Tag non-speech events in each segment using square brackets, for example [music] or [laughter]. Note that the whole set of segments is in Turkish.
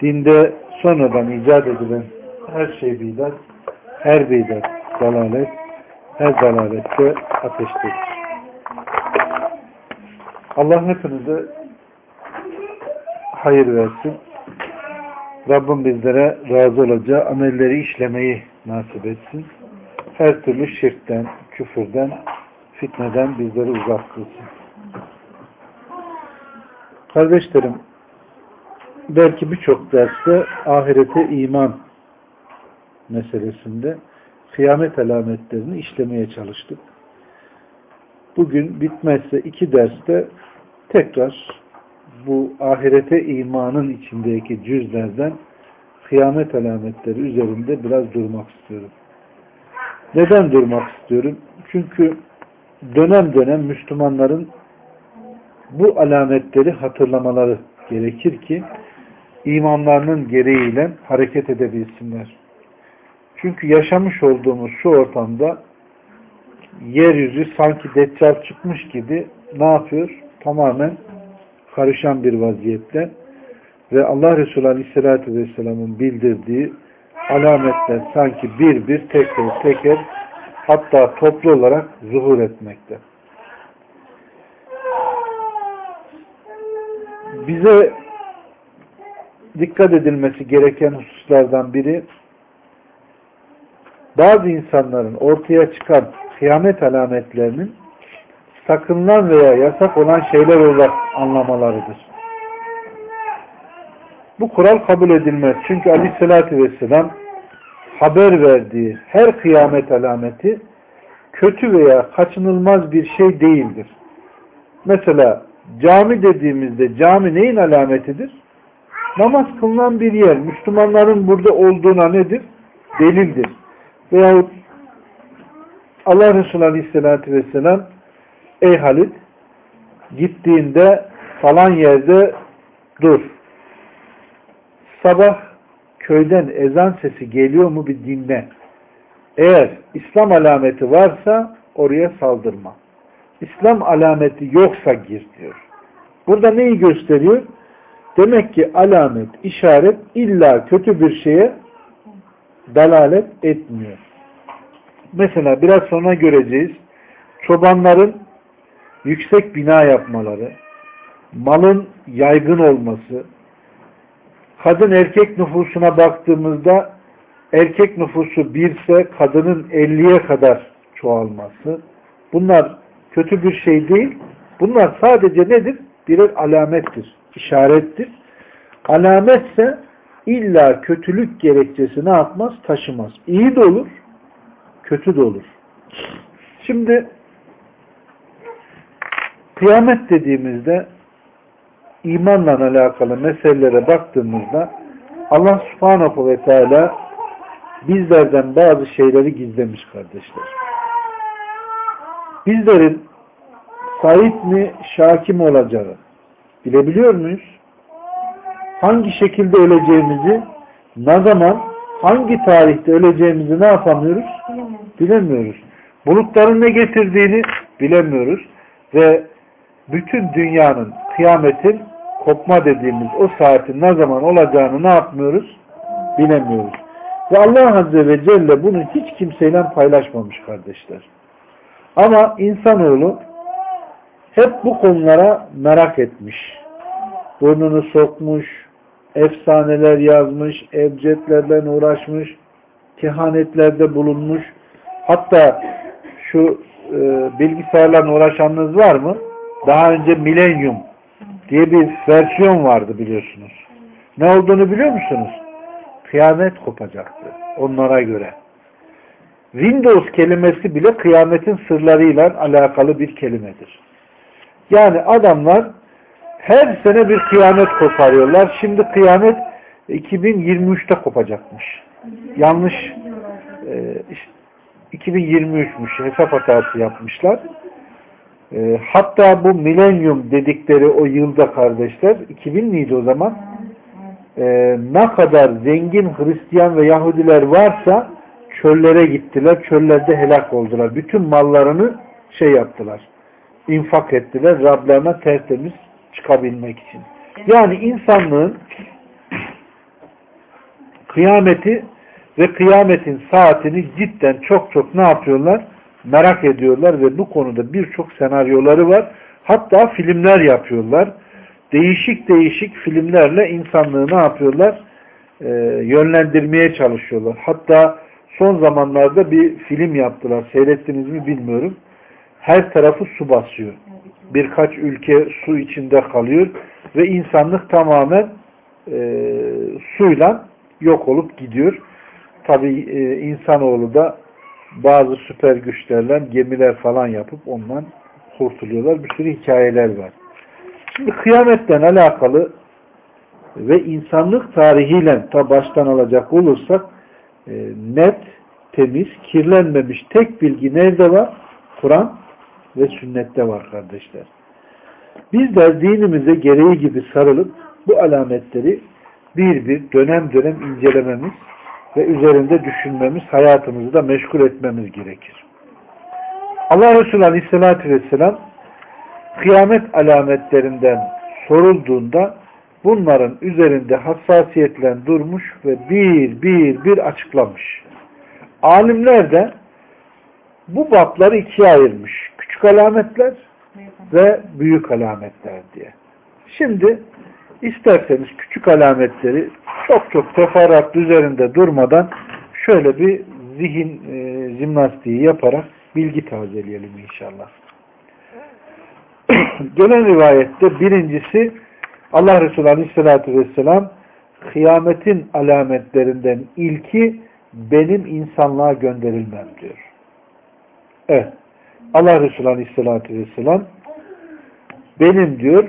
Dinde sonradan icat edilen her şey bidat, her bidat dalalet, her dalalette ateştedir. Allah hepinize hayır versin. Rabbim bizlere razı olacağı amelleri işlemeyi nasip etsin. Her türlü şirkten, küfürden, fitneden bizleri uzak kılsın. Kardeşlerim, belki birçok derste ahirete iman meselesinde kıyamet alametlerini işlemeye çalıştık. Bugün bitmezse iki derste tekrar bu ahirete imanın içindeki cüzlerden kıyamet alametleri üzerinde biraz durmak istiyorum. Neden durmak istiyorum? Çünkü dönem dönem Müslümanların bu alametleri hatırlamaları gerekir ki imanlarının gereğiyle hareket edebilsinler. Çünkü yaşamış olduğumuz şu ortamda yeryüzü sanki deccal çıkmış gibi ne yapıyor? Tamamen karışan bir vaziyette ve Allah Resulü Aleyhisselatü Vesselam'ın bildirdiği alametler sanki bir bir teker teker hatta toplu olarak zuhur etmekte. Bize dikkat edilmesi gereken hususlardan biri bazı insanların ortaya çıkan kıyamet alametlerinin sakınılan veya yasak olan şeyler olarak anlamalarıdır. Bu kural kabul edilmez. Çünkü aleyhissalatü vesselam haber verdiği her kıyamet alameti kötü veya kaçınılmaz bir şey değildir. Mesela cami dediğimizde cami neyin alametidir? Namaz kılınan bir yer. Müslümanların burada olduğuna nedir? Delildir. Veyahut Allah Resulü Aleyhisselatü Vesselam Ey Halid gittiğinde falan yerde dur. Sabah köyden ezan sesi geliyor mu bir dinle. Eğer İslam alameti varsa oraya saldırma. İslam alameti yoksa gir diyor. Burada neyi gösteriyor? Demek ki alamet, işaret illa kötü bir şeye dalalet etmiyor. Mesela biraz sonra göreceğiz. Çobanların yüksek bina yapmaları, malın yaygın olması, kadın erkek nüfusuna baktığımızda erkek nüfusu birse kadının elliye kadar çoğalması. Bunlar kötü bir şey değil. Bunlar sadece nedir? Birer alamettir, işarettir. Alametse illa kötülük gerekçesi ne yapmaz? Taşımaz. İyi de olur, kötü de olur. Şimdi kıyamet dediğimizde imanla alakalı meselelere baktığımızda Allah subhanahu ve teala bizlerden bazı şeyleri gizlemiş kardeşler. Bizlerin sahip mi, şakim olacağı bilebiliyor muyuz? Hangi şekilde öleceğimizi, ne zaman, hangi tarihte öleceğimizi ne yapamıyoruz? Bilemiyoruz. Bulutların ne getirdiğini bilemiyoruz. Ve bütün dünyanın, kıyametin kopma dediğimiz o saatin ne zaman olacağını ne yapmıyoruz? Bilemiyoruz. Ve Allah Azze ve Celle bunu hiç kimseyle paylaşmamış kardeşler. Ama insanoğlu hep bu konulara merak etmiş. Burnunu sokmuş, efsaneler yazmış, ebcedlerle uğraşmış, kehanetlerde bulunmuş. Hatta şu e, bilgisayarlarla uğraşanınız var mı? Daha önce milenyum diye bir versiyon vardı biliyorsunuz. Ne olduğunu biliyor musunuz? Kıyamet kopacaktı onlara göre. Windows kelimesi bile kıyametin sırlarıyla alakalı bir kelimedir. Yani adamlar her sene bir kıyamet koparıyorlar. Şimdi kıyamet 2023'te kopacakmış. Yanlış e, işte 2023'müş hesap hatası yapmışlar. E, hatta bu milenyum dedikleri o yılda kardeşler 2000 miydi o zaman? E, ne kadar zengin Hristiyan ve Yahudiler varsa çöllere gittiler. Çöllerde helak oldular. Bütün mallarını şey yaptılar. İnfak ettiler. Rablarına tertemiz çıkabilmek için. Yani insanlığın kıyameti ve kıyametin saatini cidden çok çok ne yapıyorlar? Merak ediyorlar ve bu konuda birçok senaryoları var. Hatta filmler yapıyorlar. Değişik değişik filmlerle insanlığı ne yapıyorlar? Ee, yönlendirmeye çalışıyorlar. Hatta son zamanlarda bir film yaptılar. Seyrettiniz mi bilmiyorum. Her tarafı su basıyor. Birkaç ülke su içinde kalıyor ve insanlık tamamen e, suyla yok olup gidiyor. Tabi e, insanoğlu da bazı süper güçlerle gemiler falan yapıp ondan kurtuluyorlar. Bir sürü hikayeler var. Şimdi kıyametten alakalı ve insanlık tarihiyle ta baştan alacak olursak e, net, temiz, kirlenmemiş tek bilgi nerede var? Kur'an ve sünnette var kardeşler. Biz de dinimize gereği gibi sarılıp bu alametleri bir bir dönem dönem incelememiz ve üzerinde düşünmemiz, hayatımızı da meşgul etmemiz gerekir. Allah Resulü Aleyhisselatü Vesselam kıyamet alametlerinden sorulduğunda bunların üzerinde hassasiyetle durmuş ve bir bir bir açıklamış. Alimler de bu bapları ikiye ayırmış. Küçük alametler ve büyük alametler diye. Şimdi isterseniz küçük alametleri çok çok teferruatlı üzerinde durmadan şöyle bir zihin e, jimnastiği yaparak bilgi tazeleyelim inşallah. [clears throat] Gelen rivayette birincisi Allah Resulü Aleyhisselatü Vesselam kıyametin alametlerinden ilki benim insanlığa gönderilmem diyor. Evet. Allah Resulü Aleyhisselatü Vesselam benim diyor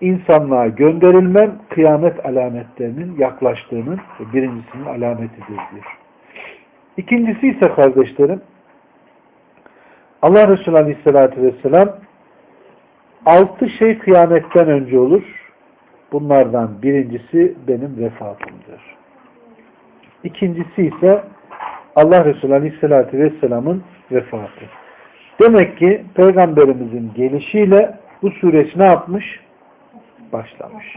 insanlığa gönderilmem kıyamet alametlerinin yaklaştığının birincisinin alametidir diyor. İkincisi ise kardeşlerim Allah Resulü Aleyhisselatü Vesselam altı şey kıyametten önce olur. Bunlardan birincisi benim vefatımdır. İkincisi ise Allah Resulü Aleyhisselatü Vesselam'ın vefatı. Demek ki Peygamberimizin gelişiyle bu süreç ne yapmış? Başlamış.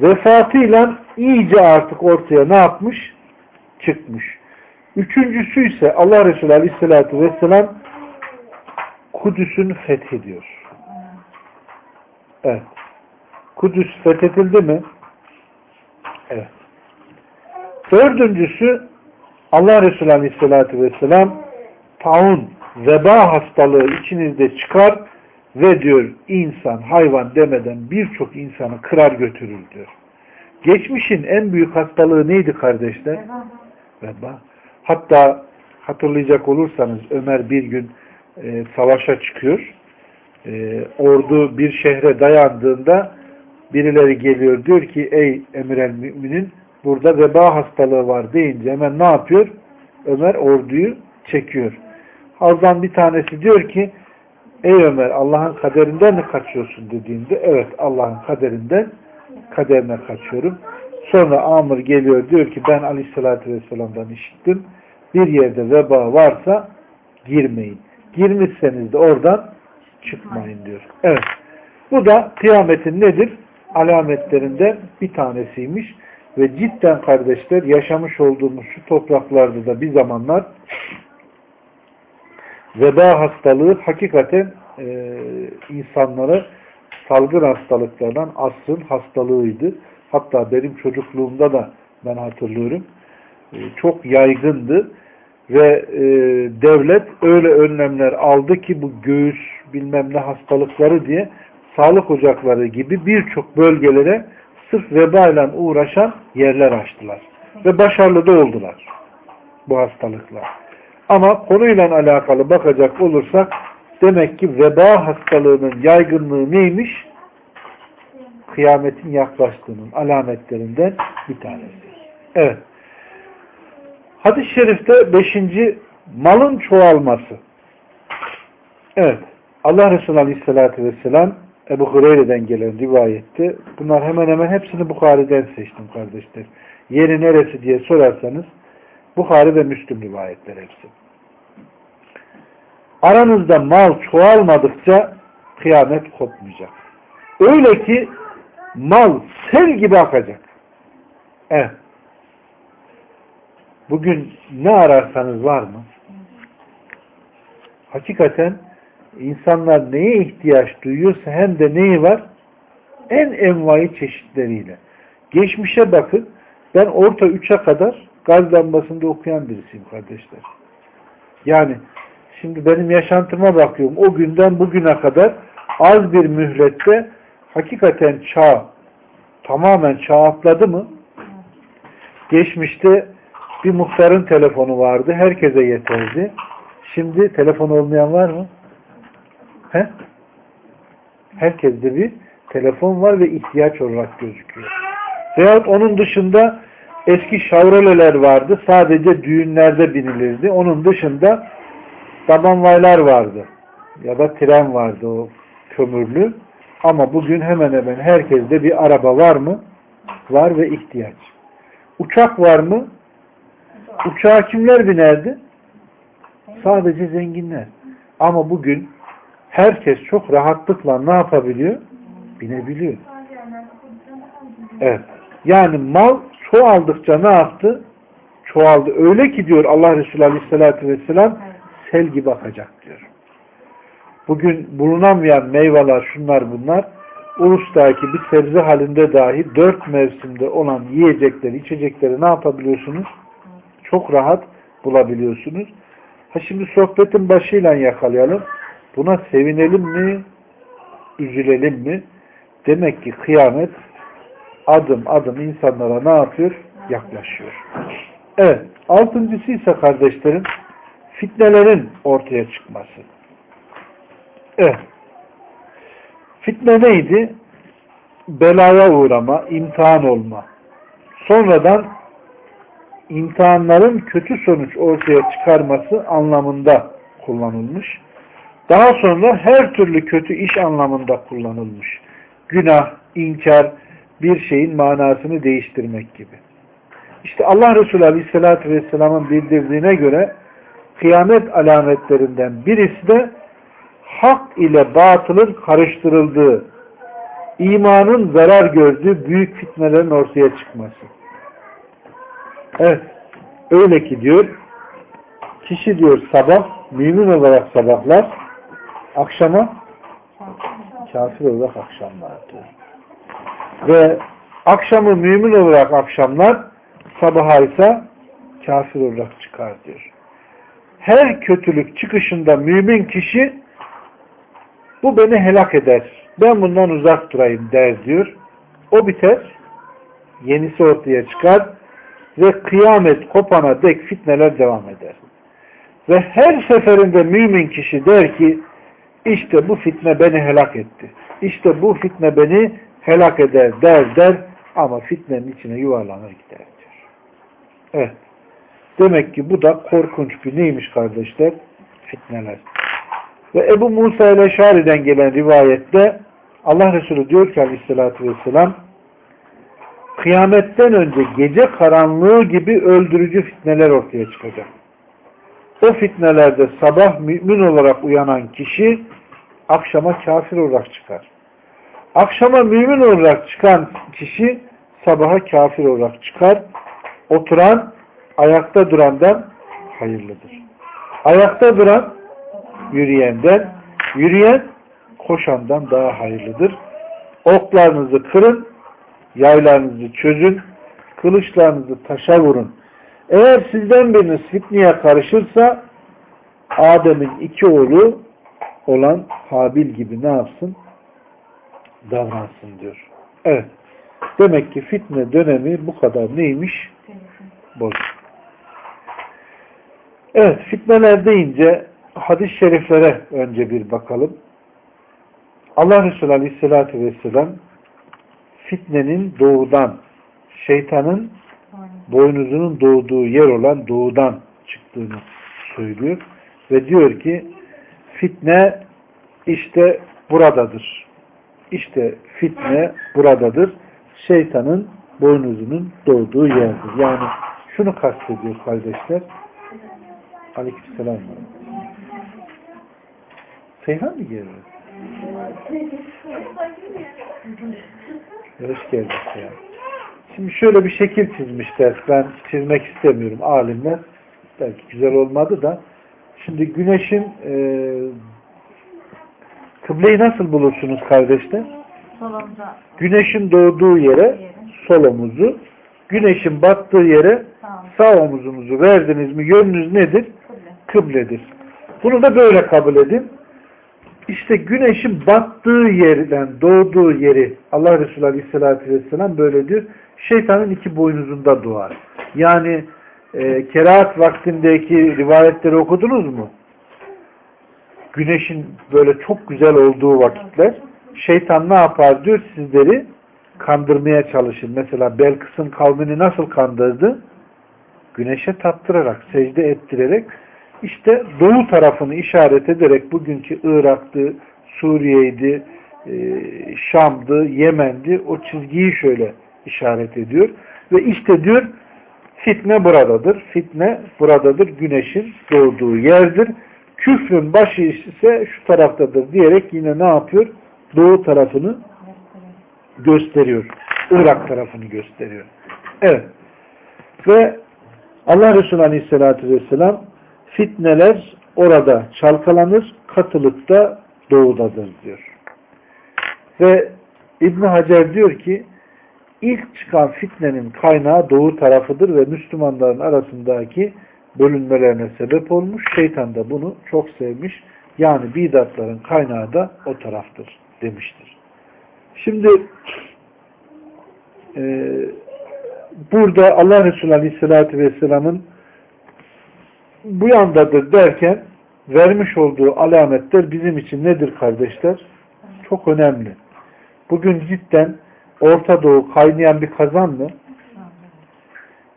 Vefatıyla iyice artık ortaya ne yapmış? Çıkmış. Üçüncüsü ise Allah Resulü Aleyhisselatü Vesselam Kudüs'ün fethediyor. Evet. Kudüs fethedildi mi? Evet. Dördüncüsü Allah Resulü Aleyhisselatü Vesselam taun, veba hastalığı içinizde çıkar ve diyor insan, hayvan demeden birçok insanı kırar götürür diyor. Geçmişin en büyük hastalığı neydi kardeşler? Veba. Veba. Hatta hatırlayacak olursanız Ömer bir gün e, savaşa çıkıyor. E, ordu bir şehre dayandığında birileri geliyor diyor ki ey emir el müminin burada veba hastalığı var deyince hemen ne yapıyor? Ömer orduyu çekiyor. Azdan bir tanesi diyor ki ey Ömer Allah'ın kaderinden mi kaçıyorsun dediğinde evet Allah'ın kaderinden kaderine kaçıyorum. Sonra Amr geliyor diyor ki ben aleyhissalatü vesselam'dan işittim. Bir yerde veba varsa girmeyin. Girmişseniz de oradan çıkmayın diyor. Evet. Bu da kıyametin nedir? Alametlerinden bir tanesiymiş. Ve cidden kardeşler yaşamış olduğumuz şu topraklarda da bir zamanlar veba hastalığı hakikaten e, insanlara salgın hastalıklardan asrın hastalığıydı. Hatta benim çocukluğumda da ben hatırlıyorum. E, çok yaygındı ve e, devlet öyle önlemler aldı ki bu göğüs bilmem ne hastalıkları diye sağlık ocakları gibi birçok bölgelere sırf veba ile uğraşan yerler açtılar. Ve başarılı da oldular bu hastalıklar. Ama konuyla alakalı bakacak olursak demek ki veba hastalığının yaygınlığı neymiş? kıyametin yaklaştığının alametlerinden bir tanesi. Evet. Hadis-i şerifte beşinci malın çoğalması. Evet. Allah Resulü Aleyhisselatü Vesselam Ebu Hureyre'den gelen rivayette bunlar hemen hemen hepsini Bukhari'den seçtim kardeşler. Yeri neresi diye sorarsanız Bukhari ve Müslüm rivayetler hepsi. Aranızda mal çoğalmadıkça kıyamet kopmayacak. Öyle ki mal sel gibi akacak. Evet. Bugün ne ararsanız var mı? Hakikaten insanlar neye ihtiyaç duyuyorsa hem de neyi var? En envai çeşitleriyle. Geçmişe bakın. Ben orta üçe kadar gaz lambasında okuyan birisiyim kardeşler. Yani şimdi benim yaşantıma bakıyorum. O günden bugüne kadar az bir mühlette hakikaten çağ tamamen çağ atladı mı? Geçmişte bir muhtarın telefonu vardı. Herkese yeterdi. Şimdi telefon olmayan var mı? He? Herkeste bir telefon var ve ihtiyaç olarak gözüküyor. Veyahut onun dışında eski şavreleler vardı. Sadece düğünlerde binilirdi. Onun dışında tabanvaylar vardı. Ya da tren vardı o kömürlü. Ama bugün hemen hemen herkeste bir araba var mı? Var ve ihtiyaç. Uçak var mı? Uçağa kimler binerdi? Sadece zenginler. Ama bugün herkes çok rahatlıkla ne yapabiliyor? Binebiliyor. Evet. Yani mal çoğaldıkça ne yaptı? Çoğaldı. Öyle ki diyor Allah Resulü Aleyhisselatü Vesselam sel gibi akacak diyor. Bugün bulunamayan meyveler şunlar bunlar Ulus'taki bir sebze halinde dahi dört mevsimde olan yiyecekleri, içecekleri ne yapabiliyorsunuz? Çok rahat bulabiliyorsunuz. Ha şimdi sohbetin başıyla yakalayalım. Buna sevinelim mi? Üzülelim mi? Demek ki kıyamet adım adım insanlara ne yapıyor? Yaklaşıyor. Evet. Altıncısı ise kardeşlerim fitnelerin ortaya çıkması. Evet. Fitne neydi? Belaya uğrama, imtihan olma. Sonradan imtihanların kötü sonuç ortaya çıkarması anlamında kullanılmış. Daha sonra her türlü kötü iş anlamında kullanılmış. Günah, inkar, bir şeyin manasını değiştirmek gibi. İşte Allah Resulü Aleyhisselatü Vesselam'ın bildirdiğine göre kıyamet alametlerinden birisi de hak ile batılın karıştırıldığı, imanın zarar gördüğü büyük fitnelerin ortaya çıkması. Evet, öyle ki diyor, kişi diyor sabah, mümin olarak sabahlar, akşama kafir olarak akşamlar diyor. Ve akşamı mümin olarak akşamlar, sabaha ise kafir olarak çıkar diyor. Her kötülük çıkışında mümin kişi bu beni helak eder. Ben bundan uzak durayım der diyor. O biter. Yenisi ortaya çıkar. Ve kıyamet kopana dek fitneler devam eder. Ve her seferinde mümin kişi der ki işte bu fitne beni helak etti. İşte bu fitne beni helak eder der der ama fitnenin içine yuvarlanır gider diyor. Evet. Demek ki bu da korkunç bir neymiş kardeşler? Fitneler. Ve Ebu Musa ile Şari'den gelen rivayette Allah Resulü diyor ki aleyhissalatü vesselam kıyametten önce gece karanlığı gibi öldürücü fitneler ortaya çıkacak. O fitnelerde sabah mümin olarak uyanan kişi akşama kafir olarak çıkar. Akşama mümin olarak çıkan kişi sabaha kafir olarak çıkar. Oturan ayakta durandan hayırlıdır. Ayakta duran yürüyenden, yürüyen koşandan daha hayırlıdır. Oklarınızı kırın, yaylarınızı çözün, kılıçlarınızı taşa vurun. Eğer sizden biriniz fitneye karışırsa Adem'in iki oğlu olan Habil gibi ne yapsın? Davransın diyor. Evet. Demek ki fitne dönemi bu kadar neymiş? Bozuk. Evet, fitneler deyince hadis-i şeriflere önce bir bakalım. Allah Resulü Aleyhisselatü Vesselam fitnenin doğudan, şeytanın boynuzunun doğduğu yer olan doğudan çıktığını söylüyor. Ve diyor ki fitne işte buradadır. İşte fitne buradadır. Şeytanın boynuzunun doğduğu yerdir. Yani şunu kastediyor kardeşler. Aleykümselam. Seyhan mı geliyor? Hoş geldin Seyhan. Şimdi şöyle bir şekil çizmişler. Ben çizmek istemiyorum alimler. Belki güzel olmadı da. Şimdi güneşin e, kıbleyi nasıl bulursunuz kardeşler? Solumda. Güneşin doğduğu yere sol omuzu, güneşin battığı yere sağ omuzumuzu verdiniz mi yönünüz nedir? Kıble. Kıbledir. Bunu da böyle kabul edin. İşte güneşin battığı yerden doğduğu yeri Allah Resulü Aleyhisselatü Vesselam böyle diyor. Şeytanın iki boynuzunda doğar. Yani e, kerahat vaktindeki rivayetleri okudunuz mu? Güneşin böyle çok güzel olduğu vakitler şeytan ne yapar diyor sizleri kandırmaya çalışır. Mesela Belkıs'ın kavmini nasıl kandırdı? Güneşe taptırarak, secde ettirerek işte doğu tarafını işaret ederek bugünkü Irak'tı, Suriye'ydi, e, Şam'dı, Yemen'di o çizgiyi şöyle işaret ediyor. Ve işte diyor fitne buradadır. Fitne buradadır. Güneşin doğduğu yerdir. Küfrün başı ise şu taraftadır diyerek yine ne yapıyor? Doğu tarafını gösteriyor. Irak tarafını gösteriyor. Evet. Ve Allah Resulü Aleyhisselatü Vesselam fitneler orada çalkalanır, katılık da doğudadır diyor. Ve İbn Hacer diyor ki ilk çıkan fitnenin kaynağı doğu tarafıdır ve Müslümanların arasındaki bölünmelerine sebep olmuş. Şeytan da bunu çok sevmiş. Yani bidatların kaynağı da o taraftır demiştir. Şimdi e, burada Allah Resulü Aleyhisselatü Vesselam'ın bu yandadır derken vermiş olduğu alametler bizim için nedir kardeşler? Çok önemli. Bugün cidden Orta Doğu kaynayan bir kazan mı?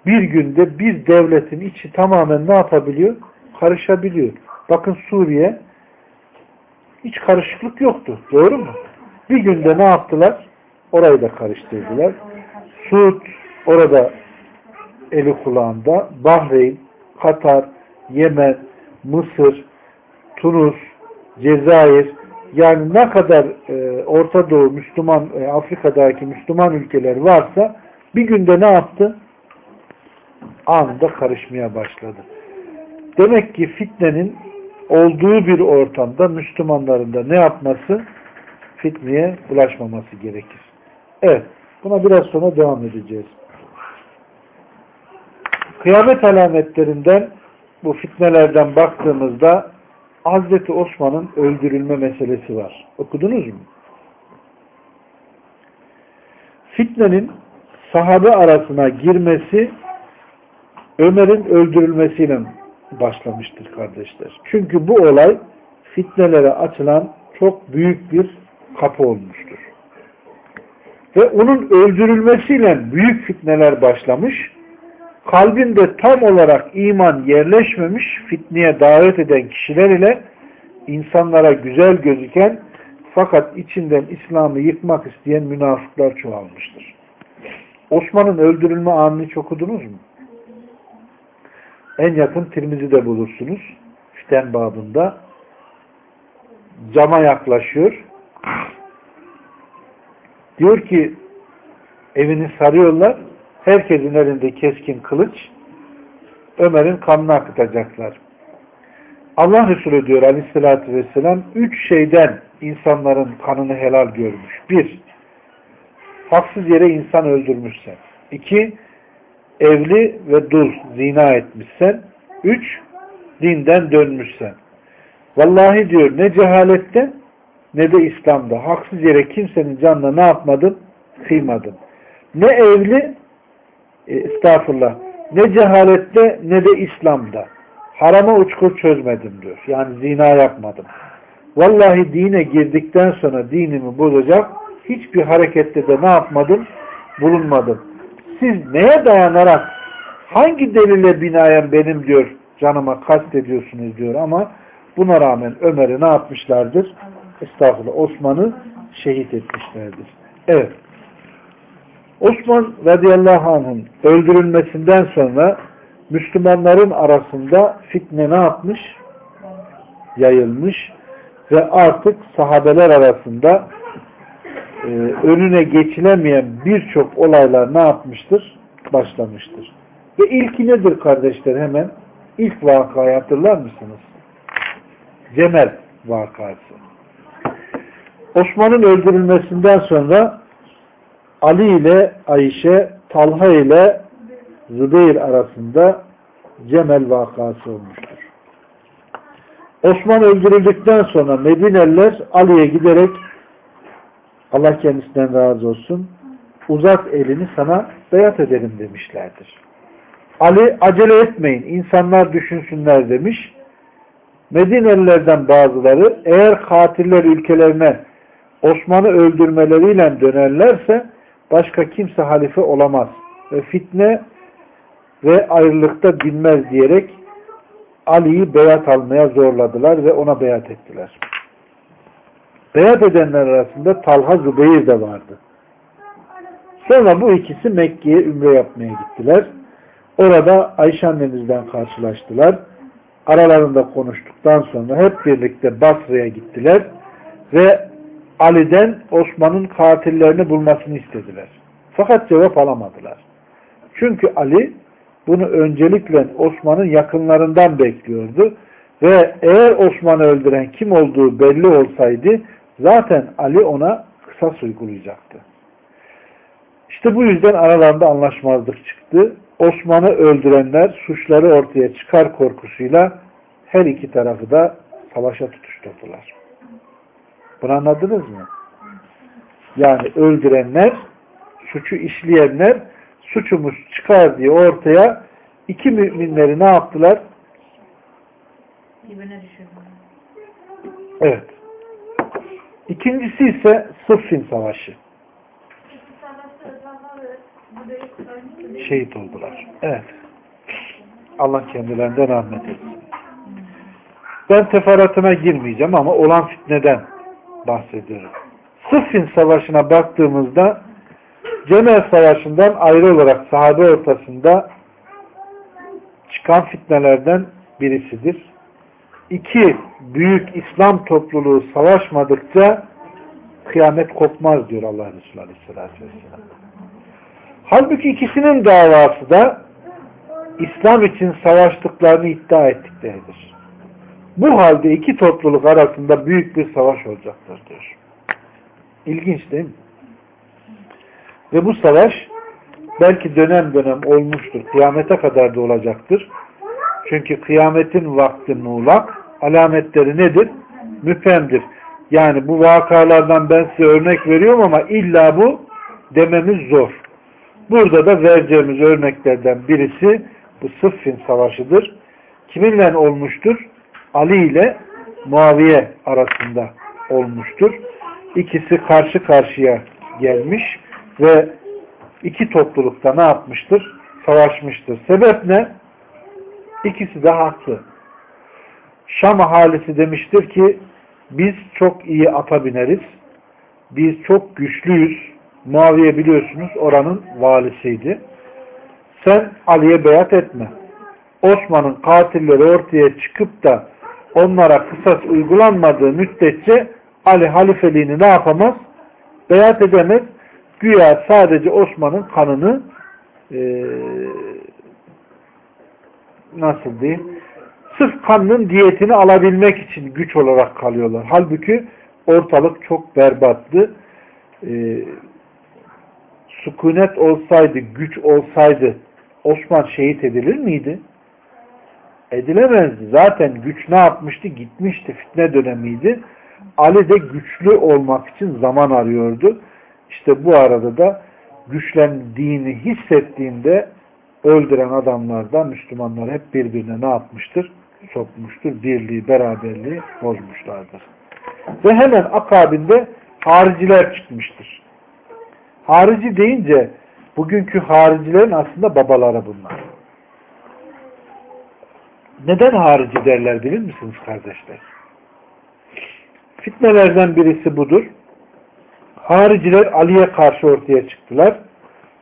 Bir günde bir devletin içi tamamen ne yapabiliyor? Karışabiliyor. Bakın Suriye hiç karışıklık yoktu. Doğru mu? Bir günde ne yaptılar? Orayı da karıştırdılar. Suud orada eli kulağında. Bahreyn, Katar, Yemen, Mısır, Tunus, Cezayir yani ne kadar e, Orta Doğu Müslüman, e, Afrika'daki Müslüman ülkeler varsa bir günde ne yaptı? Anında karışmaya başladı. Demek ki fitnenin olduğu bir ortamda Müslümanların da ne yapması? Fitneye bulaşmaması gerekir. Evet. Buna biraz sonra devam edeceğiz. Kıyamet alametlerinden bu fitnelerden baktığımızda Hazreti Osman'ın öldürülme meselesi var. Okudunuz mu? Fitnenin sahabe arasına girmesi Ömer'in öldürülmesiyle başlamıştır kardeşler. Çünkü bu olay fitnelere açılan çok büyük bir kapı olmuştur. Ve onun öldürülmesiyle büyük fitneler başlamış. Kalbinde tam olarak iman yerleşmemiş, fitneye davet eden kişiler ile insanlara güzel gözüken fakat içinden İslam'ı yıkmak isteyen münafıklar çoğalmıştır. Osman'ın öldürülme anını çok okudunuz mu? En yakın Tirmizi'de bulursunuz. Fiten babında cama yaklaşıyor. Diyor ki evini sarıyorlar. Herkesin elinde keskin kılıç. Ömer'in kanını akıtacaklar. Allah Resulü diyor aleyhissalatü vesselam üç şeyden insanların kanını helal görmüş. Bir, haksız yere insan öldürmüşsen. İki, evli ve dul zina etmişsen. Üç, dinden dönmüşsen. Vallahi diyor ne cehalette ne de İslam'da. Haksız yere kimsenin canına ne yapmadım? Kıymadım. Ne evli e, estağfurullah ne cehalette ne de İslam'da. Harama uçkur çözmedim diyor. Yani zina yapmadım. Vallahi dine girdikten sonra dinimi bozacak hiçbir harekette de ne yapmadım? Bulunmadım. Siz neye dayanarak hangi delile binaen benim diyor canıma kastediyorsunuz diyor ama buna rağmen Ömer'i ne yapmışlardır? Estağfurullah Osman'ı şehit etmişlerdir. Evet. Osman radıyallahu anh'ın öldürülmesinden sonra Müslümanların arasında fitne ne yapmış? Yayılmış ve artık sahabeler arasında e, önüne geçilemeyen birçok olaylar ne yapmıştır? Başlamıştır. Ve ilki nedir kardeşler hemen? İlk vakayı hatırlar mısınız? Cemel vakası. Osman'ın öldürülmesinden sonra Ali ile Ayşe, Talha ile Zübeyir arasında Cemel vakası olmuştur. Osman öldürüldükten sonra Medineliler Ali'ye giderek Allah kendisinden razı olsun uzat elini sana beyat edelim demişlerdir. Ali acele etmeyin insanlar düşünsünler demiş. Medinelilerden bazıları eğer katiller ülkelerine Osman'ı öldürmeleriyle dönerlerse başka kimse halife olamaz. Ve fitne ve ayrılıkta bilmez diyerek Ali'yi beyat almaya zorladılar ve ona beyat ettiler. Beyat edenler arasında Talha Zübeyir de vardı. Sonra bu ikisi Mekke'ye ümre yapmaya gittiler. Orada Ayşe annemizden karşılaştılar. Aralarında konuştuktan sonra hep birlikte Basra'ya gittiler ve Ali'den Osman'ın katillerini bulmasını istediler. Fakat cevap alamadılar. Çünkü Ali bunu öncelikle Osman'ın yakınlarından bekliyordu ve eğer Osman'ı öldüren kim olduğu belli olsaydı zaten Ali ona kısas uygulayacaktı. İşte bu yüzden aralarında anlaşmazlık çıktı. Osman'ı öldürenler suçları ortaya çıkar korkusuyla her iki tarafı da savaşa tutuşturdular. Bunu anladınız mı? Yani öldürenler, suçu işleyenler suçumuz çıkar diye ortaya iki müminleri ne yaptılar? Evet. İkincisi ise Sıffin Savaşı. Şehit oldular. Evet. Allah kendilerinden rahmet etsin. Ben teferruatına girmeyeceğim ama olan fitneden bahsediyorum. Sıffin Savaşı'na baktığımızda Cemel Savaşı'ndan ayrı olarak sahabe ortasında çıkan fitnelerden birisidir. İki büyük İslam topluluğu savaşmadıkça kıyamet kopmaz diyor Allah Resulü Aleyhisselatü Vesselam. Halbuki ikisinin davası da İslam için savaştıklarını iddia ettikleridir. Bu halde iki topluluk arasında büyük bir savaş olacaktır diyor. İlginç değil mi? Ve bu savaş belki dönem dönem olmuştur. Kıyamete kadar da olacaktır. Çünkü kıyametin vakti muğlak, alametleri nedir? Müpemdir. Yani bu vakalardan ben size örnek veriyorum ama illa bu dememiz zor. Burada da vereceğimiz örneklerden birisi bu Sıffin Savaşı'dır. Kiminle olmuştur? Ali ile Muaviye arasında olmuştur. İkisi karşı karşıya gelmiş ve iki toplulukta ne yapmıştır? Savaşmıştır. Sebep ne? İkisi de haklı. Şam ahalisi demiştir ki biz çok iyi ata bineriz. Biz çok güçlüyüz. Muaviye biliyorsunuz oranın valisiydi. Sen Ali'ye beyat etme. Osman'ın katilleri ortaya çıkıp da onlara kısas uygulanmadığı müddetçe Ali halifeliğini ne yapamaz? Beyat edemez. Güya sadece Osman'ın kanını e, nasıl diyeyim sırf kanının diyetini alabilmek için güç olarak kalıyorlar. Halbuki ortalık çok berbattı. E, sükunet olsaydı, güç olsaydı Osman şehit edilir miydi? Edilemezdi. Zaten güç ne yapmıştı? Gitmişti. Fitne dönemiydi. Ali de güçlü olmak için zaman arıyordu. İşte bu arada da güçlendiğini hissettiğinde öldüren adamlar da Müslümanlar hep birbirine ne yapmıştır? Sokmuştur. Birliği, beraberliği bozmuşlardır. Ve hemen akabinde hariciler çıkmıştır. Harici deyince bugünkü haricilerin aslında babaları bunlar. Neden harici derler bilir misiniz kardeşler? Fitnelerden birisi budur. Hariciler Ali'ye karşı ortaya çıktılar.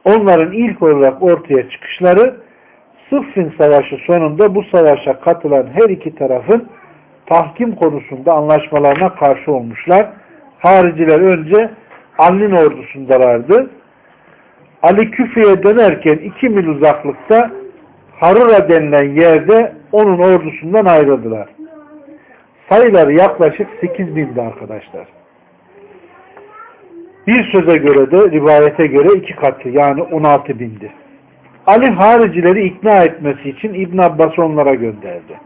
Onların ilk olarak ortaya çıkışları Sıffin Savaşı sonunda bu savaşa katılan her iki tarafın tahkim konusunda anlaşmalarına karşı olmuşlar. Hariciler önce Ali'nin ordusundalardı. Ali Küfe'ye dönerken iki mil uzaklıkta Harura denilen yerde onun ordusundan ayrıldılar. Sayıları yaklaşık 8 bindi arkadaşlar. Bir söze göre de rivayete göre iki katı yani 16 bindi. Ali haricileri ikna etmesi için İbn Abbas onlara gönderdi.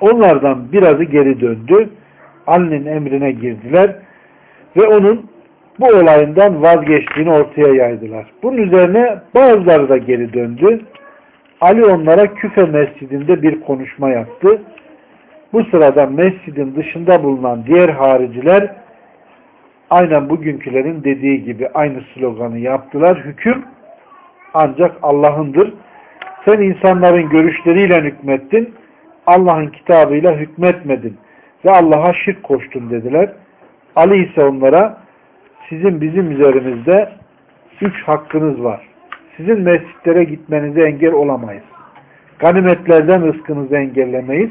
Onlardan birazı geri döndü. Ali'nin emrine girdiler ve onun bu olayından vazgeçtiğini ortaya yaydılar. Bunun üzerine bazıları da geri döndü. Ali onlara Küfe mescidinde bir konuşma yaptı. Bu sırada mescidin dışında bulunan diğer hariciler aynen bugünkülerin dediği gibi aynı sloganı yaptılar. Hüküm ancak Allah'ındır. Sen insanların görüşleriyle hükmettin. Allah'ın kitabıyla hükmetmedin. Ve Allah'a şirk koştun dediler. Ali ise onlara sizin bizim üzerimizde üç hakkınız var. Sizin mescitlere gitmenize engel olamayız. Ganimetlerden rızkınızı engellemeyiz.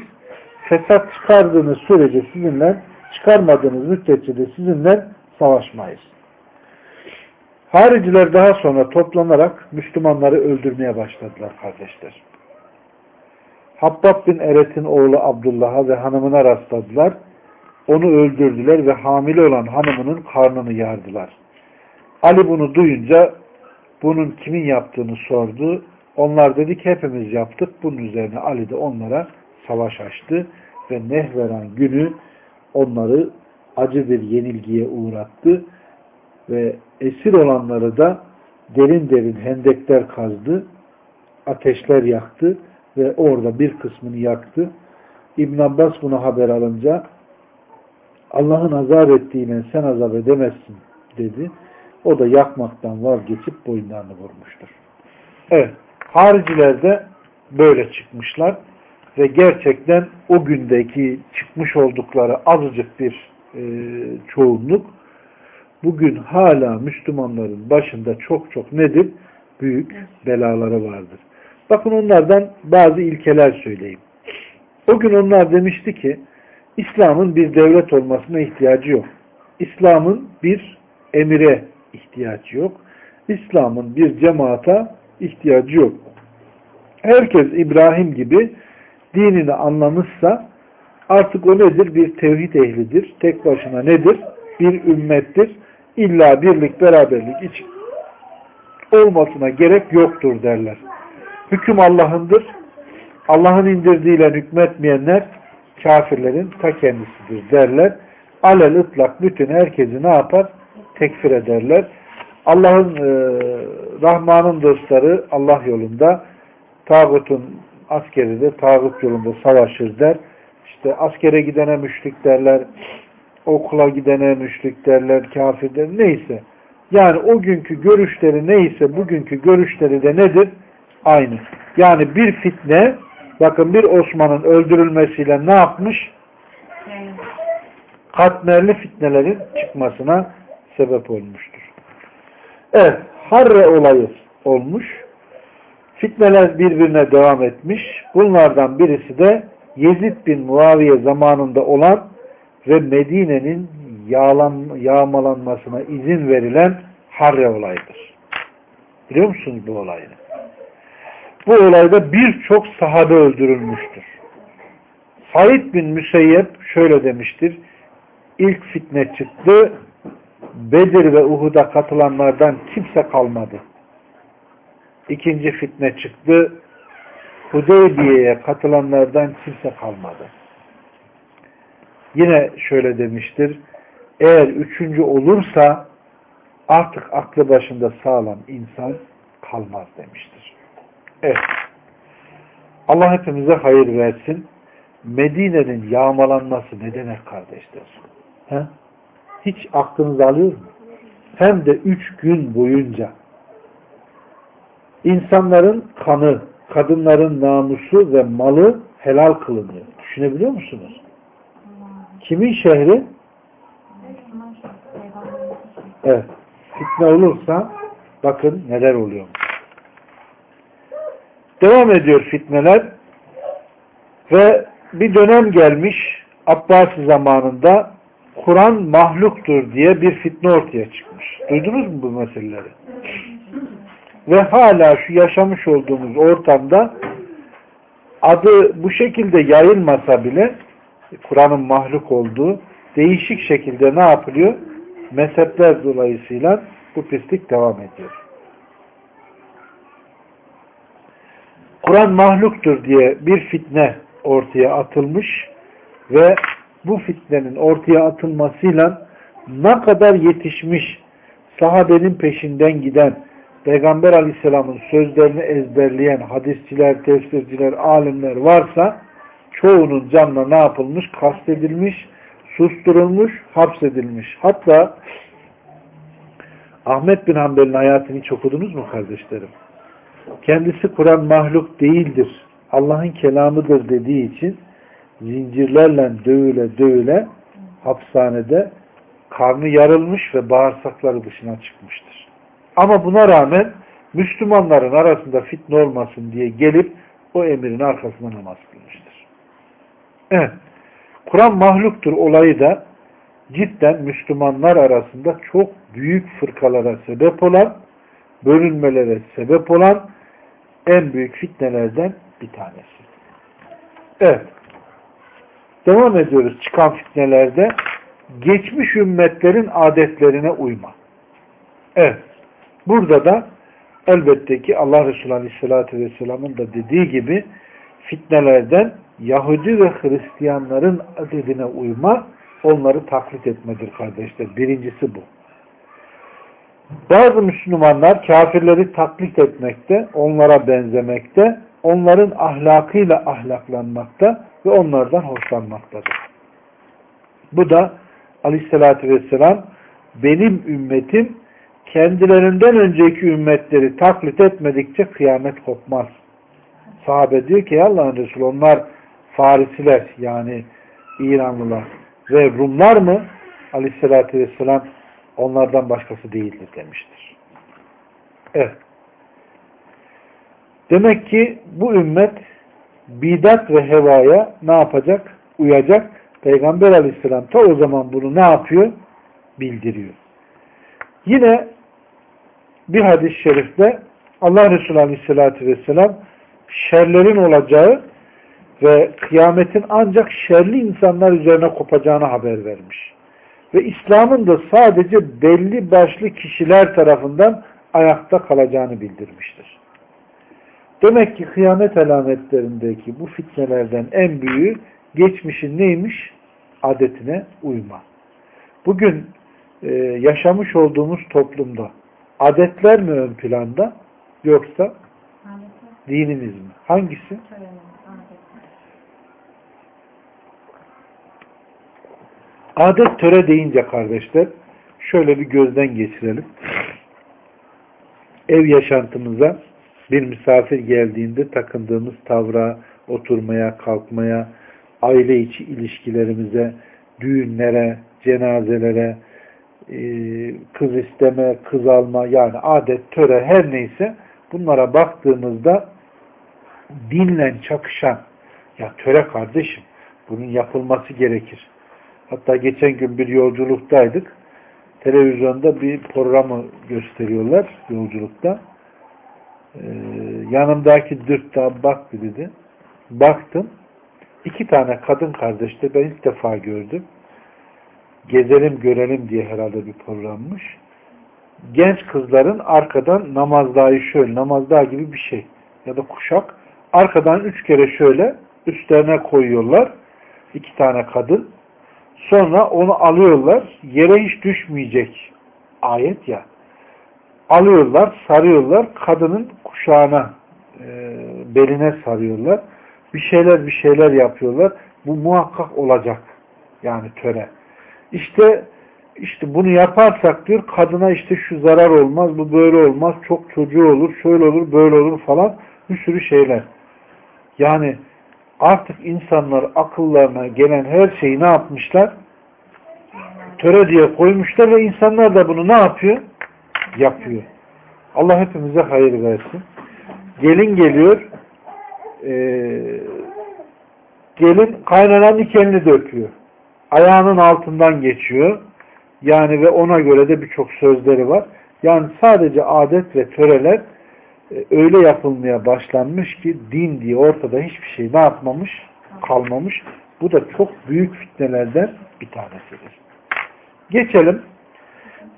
Fesat çıkardığınız sürece sizinle çıkarmadığınız müddetçe de sizinle savaşmayız. Hariciler daha sonra toplanarak Müslümanları öldürmeye başladılar kardeşler. Habbab bin Eret'in oğlu Abdullah'a ve hanımına rastladılar. Onu öldürdüler ve hamile olan hanımının karnını yardılar. Ali bunu duyunca bunun kimin yaptığını sordu. Onlar dedi ki hepimiz yaptık. Bunun üzerine Ali de onlara savaş açtı ve Nehveran günü onları acı bir yenilgiye uğrattı ve esir olanları da derin derin hendekler kazdı, ateşler yaktı ve orada bir kısmını yaktı. İbn Abbas bunu haber alınca Allah'ın azap ettiğine sen azap edemezsin dedi. O da yakmaktan vazgeçip boyunlarını vurmuştur. Evet, hariciler de böyle çıkmışlar ve gerçekten o gündeki çıkmış oldukları azıcık bir e, çoğunluk bugün hala Müslümanların başında çok çok nedir? Büyük belaları vardır. Bakın onlardan bazı ilkeler söyleyeyim. O gün onlar demişti ki İslam'ın bir devlet olmasına ihtiyacı yok. İslam'ın bir emire ihtiyacı yok. İslam'ın bir cemaata ihtiyacı yok. Herkes İbrahim gibi dinini anlamışsa artık o nedir? Bir tevhid ehlidir. Tek başına nedir? Bir ümmettir. İlla birlik, beraberlik için olmasına gerek yoktur derler. Hüküm Allah'ındır. Allah'ın indirdiğiyle hükmetmeyenler kafirlerin ta kendisidir derler. Alel ıtlak bütün herkesi ne yapar? Tekfir ederler. Allah'ın e, Rahman'ın dostları Allah yolunda tağutun askeri de tağut yolunda savaşır der. İşte askere gidene müşrik derler. Okula gidene müşrik derler. Kafir der. Neyse. Yani o günkü görüşleri neyse bugünkü görüşleri de nedir? Aynı. Yani bir fitne bakın bir Osman'ın öldürülmesiyle ne yapmış? Katmerli fitnelerin çıkmasına sebep olmuştur. Evet. Harre olayı olmuş. Fitneler birbirine devam etmiş. Bunlardan birisi de Yezid bin Muaviye zamanında olan ve Medine'nin yağmalanmasına izin verilen Harre olayıdır. Biliyor musunuz bu olayı? Bu olayda birçok sahabe öldürülmüştür. Said bin Müseyyep şöyle demiştir. İlk fitne çıktı. Bedir ve Uhud'a katılanlardan kimse kalmadı. İkinci fitne çıktı. Hudeybiye'ye katılanlardan kimse kalmadı. Yine şöyle demiştir. Eğer üçüncü olursa artık aklı başında sağlam insan kalmaz demiştir. Evet. Allah hepimize hayır versin. Medine'nin yağmalanması ne demek kardeşler? He? Hiç aklınız alıyor mu? Hem de üç gün boyunca. İnsanların kanı, kadınların namusu ve malı helal kılınıyor. Düşünebiliyor musunuz? Kimin şehri? Evet. Fitne olursa bakın neler oluyor. Devam ediyor fitneler ve bir dönem gelmiş Abbasi zamanında Kur'an mahluktur diye bir fitne ortaya çıkmış. Duydunuz mu bu meseleleri? Ve hala şu yaşamış olduğumuz ortamda adı bu şekilde yayılmasa bile Kur'an'ın mahluk olduğu değişik şekilde ne yapılıyor? Mezhepler dolayısıyla bu pislik devam ediyor. Kur'an mahluktur diye bir fitne ortaya atılmış ve bu fitnenin ortaya atılmasıyla ne kadar yetişmiş sahabenin peşinden giden Peygamber aleyhisselamın sözlerini ezberleyen hadisçiler, tefsirciler, alimler varsa çoğunun canına ne yapılmış? Kastedilmiş, susturulmuş, hapsedilmiş. Hatta Ahmet bin Hanbel'in hayatını hiç okudunuz mu kardeşlerim? Kendisi Kur'an mahluk değildir. Allah'ın kelamıdır dediği için zincirlerle dövüle dövüle hapishanede karnı yarılmış ve bağırsakları dışına çıkmıştır. Ama buna rağmen Müslümanların arasında fitne olmasın diye gelip o emirin arkasında namaz kılmıştır. Evet. Kur'an mahluktur olayı da cidden Müslümanlar arasında çok büyük fırkalara sebep olan, bölünmelere sebep olan en büyük fitnelerden bir tanesi. Evet. Devam ediyoruz çıkan fitnelerde. Geçmiş ümmetlerin adetlerine uyma. Evet. Burada da elbette ki Allah Resulü Aleyhisselatü Vesselam'ın da dediği gibi fitnelerden Yahudi ve Hristiyanların adedine uyma, onları taklit etmedir kardeşler. Birincisi bu. Bazı Müslümanlar kafirleri taklit etmekte, onlara benzemekte, onların ahlakıyla ahlaklanmakta ve onlardan hoşlanmaktadır. Bu da aleyhissalatü vesselam benim ümmetim kendilerinden önceki ümmetleri taklit etmedikçe kıyamet kopmaz. Sahabe diyor ki Allah'ın Resulü onlar Farisiler yani İranlılar ve Rumlar mı? Aleyhissalatü vesselam onlardan başkası değildir demiştir. Evet. Demek ki bu ümmet bidat ve hevaya ne yapacak? Uyacak. Peygamber aleyhisselam ta o zaman bunu ne yapıyor? Bildiriyor. Yine bir hadis-i şerifte Allah Resulü aleyhisselatü vesselam şerlerin olacağı ve kıyametin ancak şerli insanlar üzerine kopacağını haber vermiş. Ve İslam'ın da sadece belli başlı kişiler tarafından ayakta kalacağını bildirmiştir. Demek ki kıyamet alametlerindeki bu fitnelerden en büyüğü geçmişin neymiş? Adetine uyma. Bugün e, yaşamış olduğumuz toplumda adetler mi ön planda yoksa dinimiz mi? Hangisi? Adet töre deyince kardeşler şöyle bir gözden geçirelim. Ev yaşantımıza bir misafir geldiğinde takındığımız tavra, oturmaya, kalkmaya, aile içi ilişkilerimize, düğünlere, cenazelere, kız isteme, kız alma yani adet, töre her neyse bunlara baktığımızda dinle çakışan ya töre kardeşim bunun yapılması gerekir. Hatta geçen gün bir yolculuktaydık. Televizyonda bir programı gösteriyorlar yolculukta. Ee, yanımdaki dürtta baktı dedi. Baktım. iki tane kadın kardeşte ben ilk defa gördüm. Gezelim görelim diye herhalde bir programmış. Genç kızların arkadan namazdağı şöyle, namazdağı gibi bir şey ya da kuşak. Arkadan üç kere şöyle üstlerine koyuyorlar. iki tane kadın. Sonra onu alıyorlar. Yere hiç düşmeyecek ayet ya. Alıyorlar, sarıyorlar. Kadının kuşağına, e, beline sarıyorlar. Bir şeyler bir şeyler yapıyorlar. Bu muhakkak olacak. Yani töre. İşte işte bunu yaparsak diyor kadına işte şu zarar olmaz, bu böyle olmaz, çok çocuğu olur, şöyle olur, böyle olur falan bir sürü şeyler. Yani artık insanlar akıllarına gelen her şeyi ne yapmışlar? Töre diye koymuşlar ve insanlar da bunu ne yapıyor? Yapıyor. Allah hepimize hayır versin. Gelin geliyor ee, gelin kaynananın ikenini döküyor. Ayağının altından geçiyor. Yani ve ona göre de birçok sözleri var. Yani sadece adet ve töreler e, öyle yapılmaya başlanmış ki din diye ortada hiçbir şey ne yapmamış? Kalmamış. Bu da çok büyük fitnelerden bir tanesidir. Geçelim.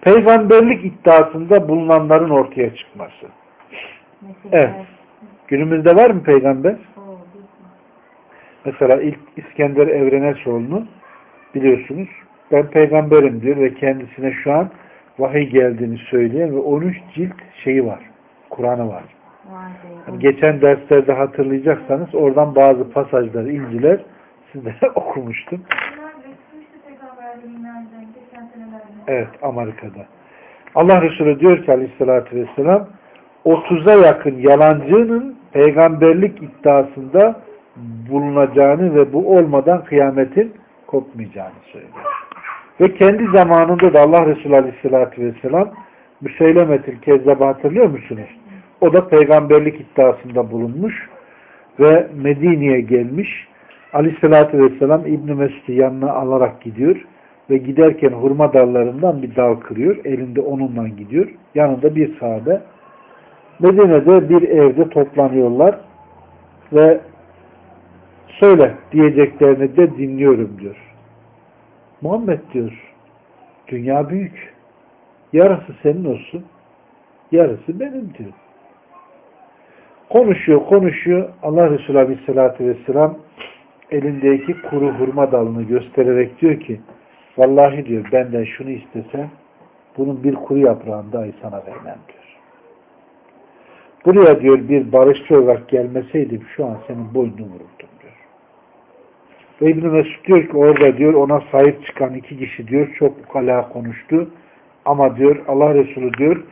Peygamberlik iddiasında bulunanların ortaya çıkması. Evet. Günümüzde var mı peygamber? Mesela ilk İskender Evrenesoğlu'nu biliyorsunuz ben peygamberim diyor ve kendisine şu an vahiy geldiğini söyleyen ve 13 cilt şeyi var. Kur'an'ı var. Yani geçen derslerde hatırlayacaksanız oradan bazı pasajları, inciler sizlere [laughs] okumuştum. Evet, Amerika'da. Allah Resulü diyor ki aleyhissalatü vesselam 30'a yakın yalancının peygamberlik iddiasında bulunacağını ve bu olmadan kıyametin kopmayacağını söylüyor. Ve kendi zamanında da Allah Resulü Aleyhisselatü Vesselam Müseylemetül Kezzab'ı hatırlıyor musunuz? O da peygamberlik iddiasında bulunmuş ve Medine'ye gelmiş. Aleyhisselatü Vesselam İbn-i Mesud'u yanına alarak gidiyor ve giderken hurma dallarından bir dal kırıyor. Elinde onunla gidiyor. Yanında bir sahabe. Medine'de bir evde toplanıyorlar ve söyle diyeceklerini de dinliyorum diyor. Muhammed diyor dünya büyük. Yarısı senin olsun. Yarısı benim diyor. Konuşuyor, konuşuyor. Allah Resulü Aleyhisselatü Vesselam elindeki kuru hurma dalını göstererek diyor ki vallahi diyor benden şunu istesen bunun bir kuru yaprağını dahi sana vermem diyor. Buraya diyor bir barışçı olarak gelmeseydim şu an senin boynunu vururdum. Ve İbn-i Mesud diyor ki orada diyor ona sahip çıkan iki kişi diyor çok ukala konuştu. Ama diyor Allah Resulü diyor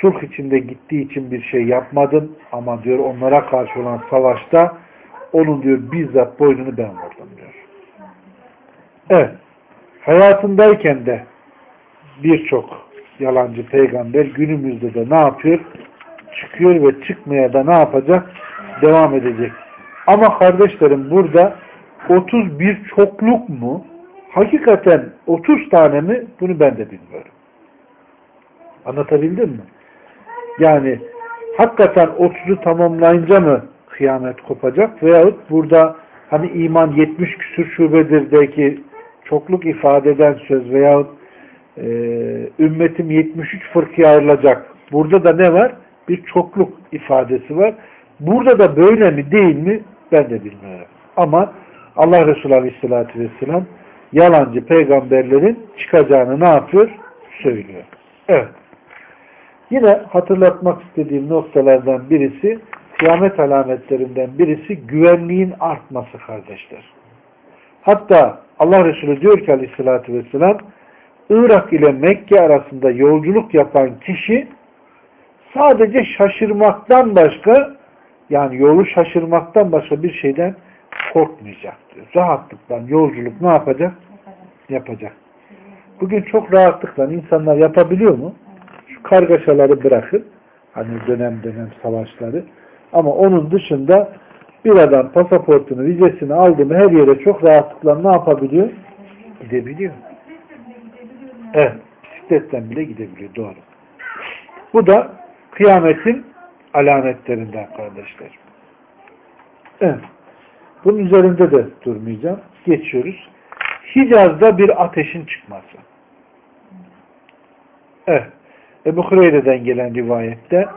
sulh içinde gittiği için bir şey yapmadın ama diyor onlara karşı olan savaşta onun diyor bizzat boynunu ben vurdum diyor. Evet. Hayatındayken de birçok yalancı peygamber günümüzde de ne yapıyor? Çıkıyor ve çıkmaya da ne yapacak? Devam edecek. Ama kardeşlerim burada 31 çokluk mu? Hakikaten 30 tane mi? Bunu ben de bilmiyorum. Anlatabildim mi? Yani hakikaten 30'u tamamlayınca mı kıyamet kopacak? Veyahut burada hani iman 70 küsur şubedir çokluk ifade eden söz veyahut e, ümmetim 73 fırkıya ayrılacak. Burada da ne var? Bir çokluk ifadesi var. Burada da böyle mi değil mi? Ben de bilmiyorum. Ama Allah Resulü Aleyhisselatü Vesselam yalancı peygamberlerin çıkacağını ne yapıyor? Söylüyor. Evet. Yine hatırlatmak istediğim noktalardan birisi kıyamet alametlerinden birisi güvenliğin artması kardeşler. Hatta Allah Resulü diyor ki aleyhissalatü vesselam Irak ile Mekke arasında yolculuk yapan kişi sadece şaşırmaktan başka yani yolu şaşırmaktan başka bir şeyden korkmayacak diyor. Rahatlıkla yolculuk ne yapacak? Yapacak. Bugün çok rahatlıkla insanlar yapabiliyor mu? Şu kargaşaları bırakın. Hani dönem dönem savaşları. Ama onun dışında bir adam pasaportunu, vizesini aldı mı her yere çok rahatlıkla ne yapabiliyor? Gidebiliyor. Evet. Bisikletten bile gidebiliyor. Doğru. Bu da kıyametin alametlerinden kardeşler. Evet. Bunun üzerinde de durmayacağım. Geçiyoruz. Hicaz'da bir ateşin çıkması. Evet. Ebu Hureyre'den gelen rivayette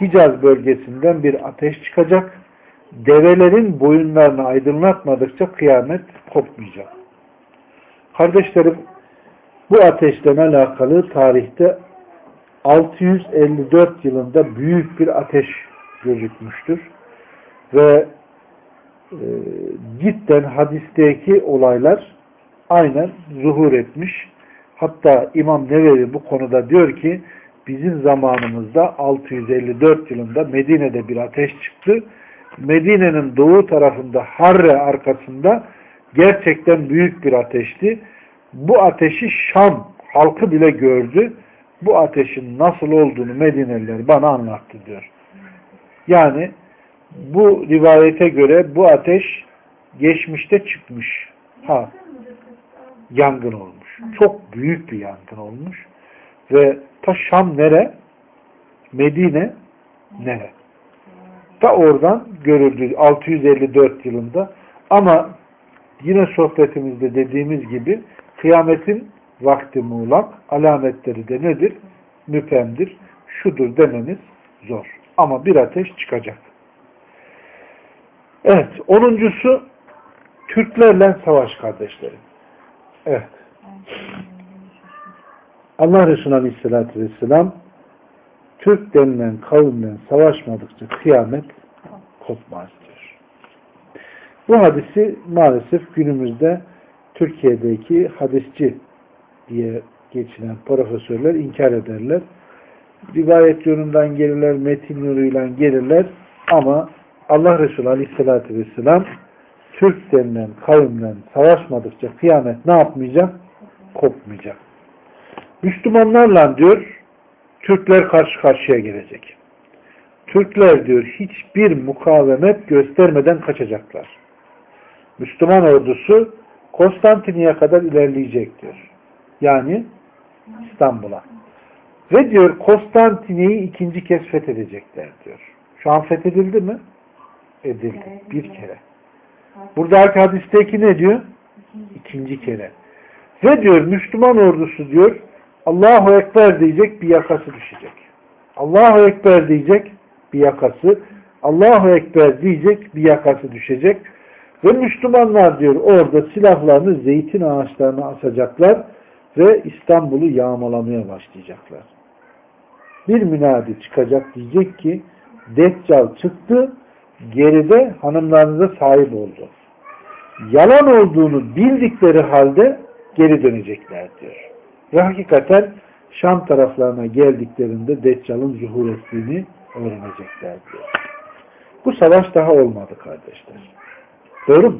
Hicaz bölgesinden bir ateş çıkacak. Develerin boyunlarını aydınlatmadıkça kıyamet kopmayacak. Kardeşlerim bu ateşten alakalı tarihte 654 yılında büyük bir ateş gözükmüştür. Ve cidden hadisteki olaylar aynen zuhur etmiş. Hatta İmam Nevevi bu konuda diyor ki bizim zamanımızda 654 yılında Medine'de bir ateş çıktı. Medine'nin doğu tarafında Harre arkasında gerçekten büyük bir ateşti. Bu ateşi Şam halkı bile gördü. Bu ateşin nasıl olduğunu Medineliler bana anlattı diyor. Yani bu rivayete göre bu ateş geçmişte çıkmış. Ha, yangın olmuş. Çok büyük bir yangın olmuş. Ve ta Şam nere? Medine nere? Ta oradan görüldü 654 yılında. Ama yine sohbetimizde dediğimiz gibi kıyametin vakti muğlak, alametleri de nedir? Müpemdir. Şudur demeniz zor. Ama bir ateş çıkacak. Evet. Onuncusu Türklerle savaş kardeşlerim. Evet. Allah Resulü Aleyhisselatü Vesselam Türk denilen kavimle savaşmadıkça kıyamet kopmaz diyor. Bu hadisi maalesef günümüzde Türkiye'deki hadisçi diye geçinen profesörler inkar ederler. Rivayet yönünden gelirler, metin yoluyla gelirler ama Allah Resulü Aleyhisselatü Vesselam Türk denilen kavimle savaşmadıkça kıyamet ne yapmayacak? Kopmayacak. Müslümanlarla diyor Türkler karşı karşıya gelecek. Türkler diyor hiçbir mukavemet göstermeden kaçacaklar. Müslüman ordusu Konstantiniye kadar ilerleyecek diyor. Yani İstanbul'a. Ve diyor Konstantiniye'yi ikinci kez fethedecekler diyor. Şu an fethedildi mi? Edildi. Bir kere. Buradaki hadisteki ne diyor? İkinci kere. Ve diyor Müslüman ordusu diyor Allahu Ekber diyecek bir yakası düşecek. Allahu Ekber diyecek bir yakası. Allahu Ekber diyecek bir yakası düşecek. Ve Müslümanlar diyor orada silahlarını zeytin ağaçlarına asacaklar ve İstanbul'u yağmalamaya başlayacaklar. Bir münadi çıkacak diyecek ki Deccal çıktı geride hanımlarınıza sahip oldu. Yalan olduğunu bildikleri halde geri dönecekler diyor. Ve hakikaten Şam taraflarına geldiklerinde Deccal'ın zuhur ettiğini öğrenecekler diyor. Bu savaş daha olmadı kardeşler. Doğru mu?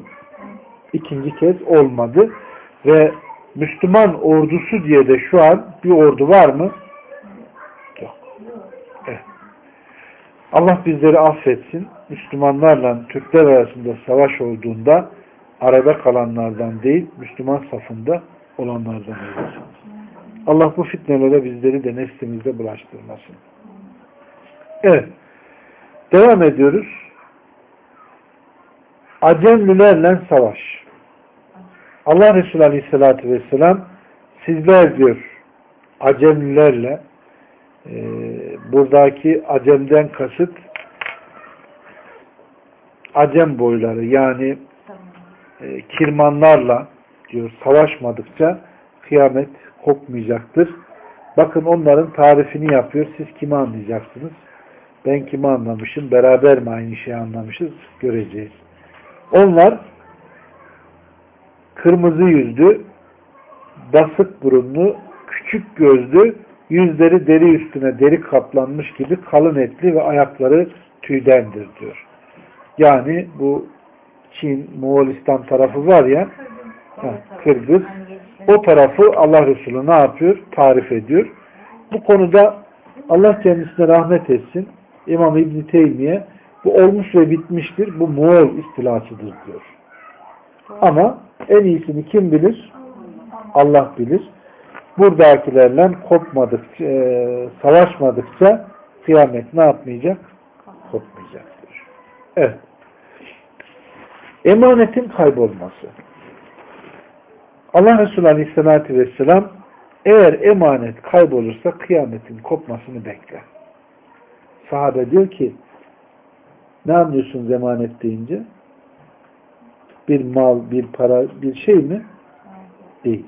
İkinci kez olmadı ve Müslüman ordusu diye de şu an bir ordu var mı? Allah bizleri affetsin. Müslümanlarla Türkler arasında savaş olduğunda arada kalanlardan değil, Müslüman safında olanlardan eylesin. Allah bu fitnelere bizleri de neslimizde bulaştırmasın. Evet. Devam ediyoruz. Acemlilerle savaş. Allah Resulü Aleyhisselatü Vesselam sizler diyor Acemlilerle e, buradaki Acem'den kasıt Acem boyları yani e, kirmanlarla diyor savaşmadıkça kıyamet kopmayacaktır. Bakın onların tarifini yapıyor. Siz kimi anlayacaksınız? Ben kimi anlamışım? Beraber mi aynı şeyi anlamışız? Göreceğiz. Onlar kırmızı yüzlü, basık burunlu, küçük gözlü, yüzleri deri üstüne deri kaplanmış gibi kalın etli ve ayakları tüydendir diyor. Yani bu Çin, Moğolistan tarafı var ya Kırgız o tarafı Allah Resulü ne yapıyor? Tarif ediyor. Bu konuda Allah kendisine rahmet etsin. İmam İbni Teymiye bu olmuş ve bitmiştir. Bu Moğol istilasıdır diyor. Ama en iyisini kim bilir? Allah bilir. Buradakilerle kopmadıkça, e, savaşmadıkça kıyamet ne yapmayacak? Kopmayacaktır. Evet. Emanetin kaybolması. Allah Resulü Aleyhisselatü Vesselam eğer emanet kaybolursa kıyametin kopmasını bekler. Sahabe diyor ki ne anlıyorsunuz emanet deyince? Bir mal, bir para, bir şey mi? Değil.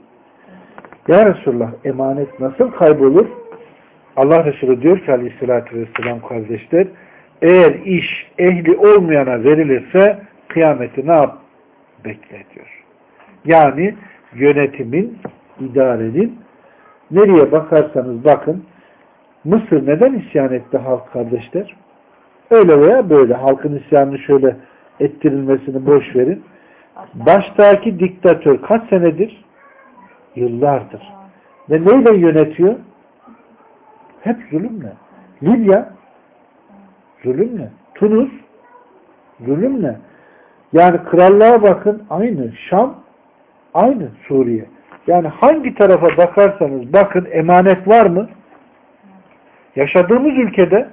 Ya Resulullah emanet nasıl kaybolur? Allah Resulü diyor ki aleyhissalatü vesselam kardeşler eğer iş ehli olmayana verilirse kıyameti ne yap? Bekle diyor. Yani yönetimin, idarenin Nereye bakarsanız bakın Mısır neden isyan etti halk kardeşler? Öyle veya böyle halkın isyanını şöyle ettirilmesini boş verin. Baştaki diktatör kaç senedir? Yıllardır. Ve neyle yönetiyor? Hep zulümle. Libya zulümle. Tunus zulümle. Yani krallığa bakın aynı. Şam aynı Suriye. Yani hangi tarafa bakarsanız bakın emanet var mı? Yaşadığımız ülkede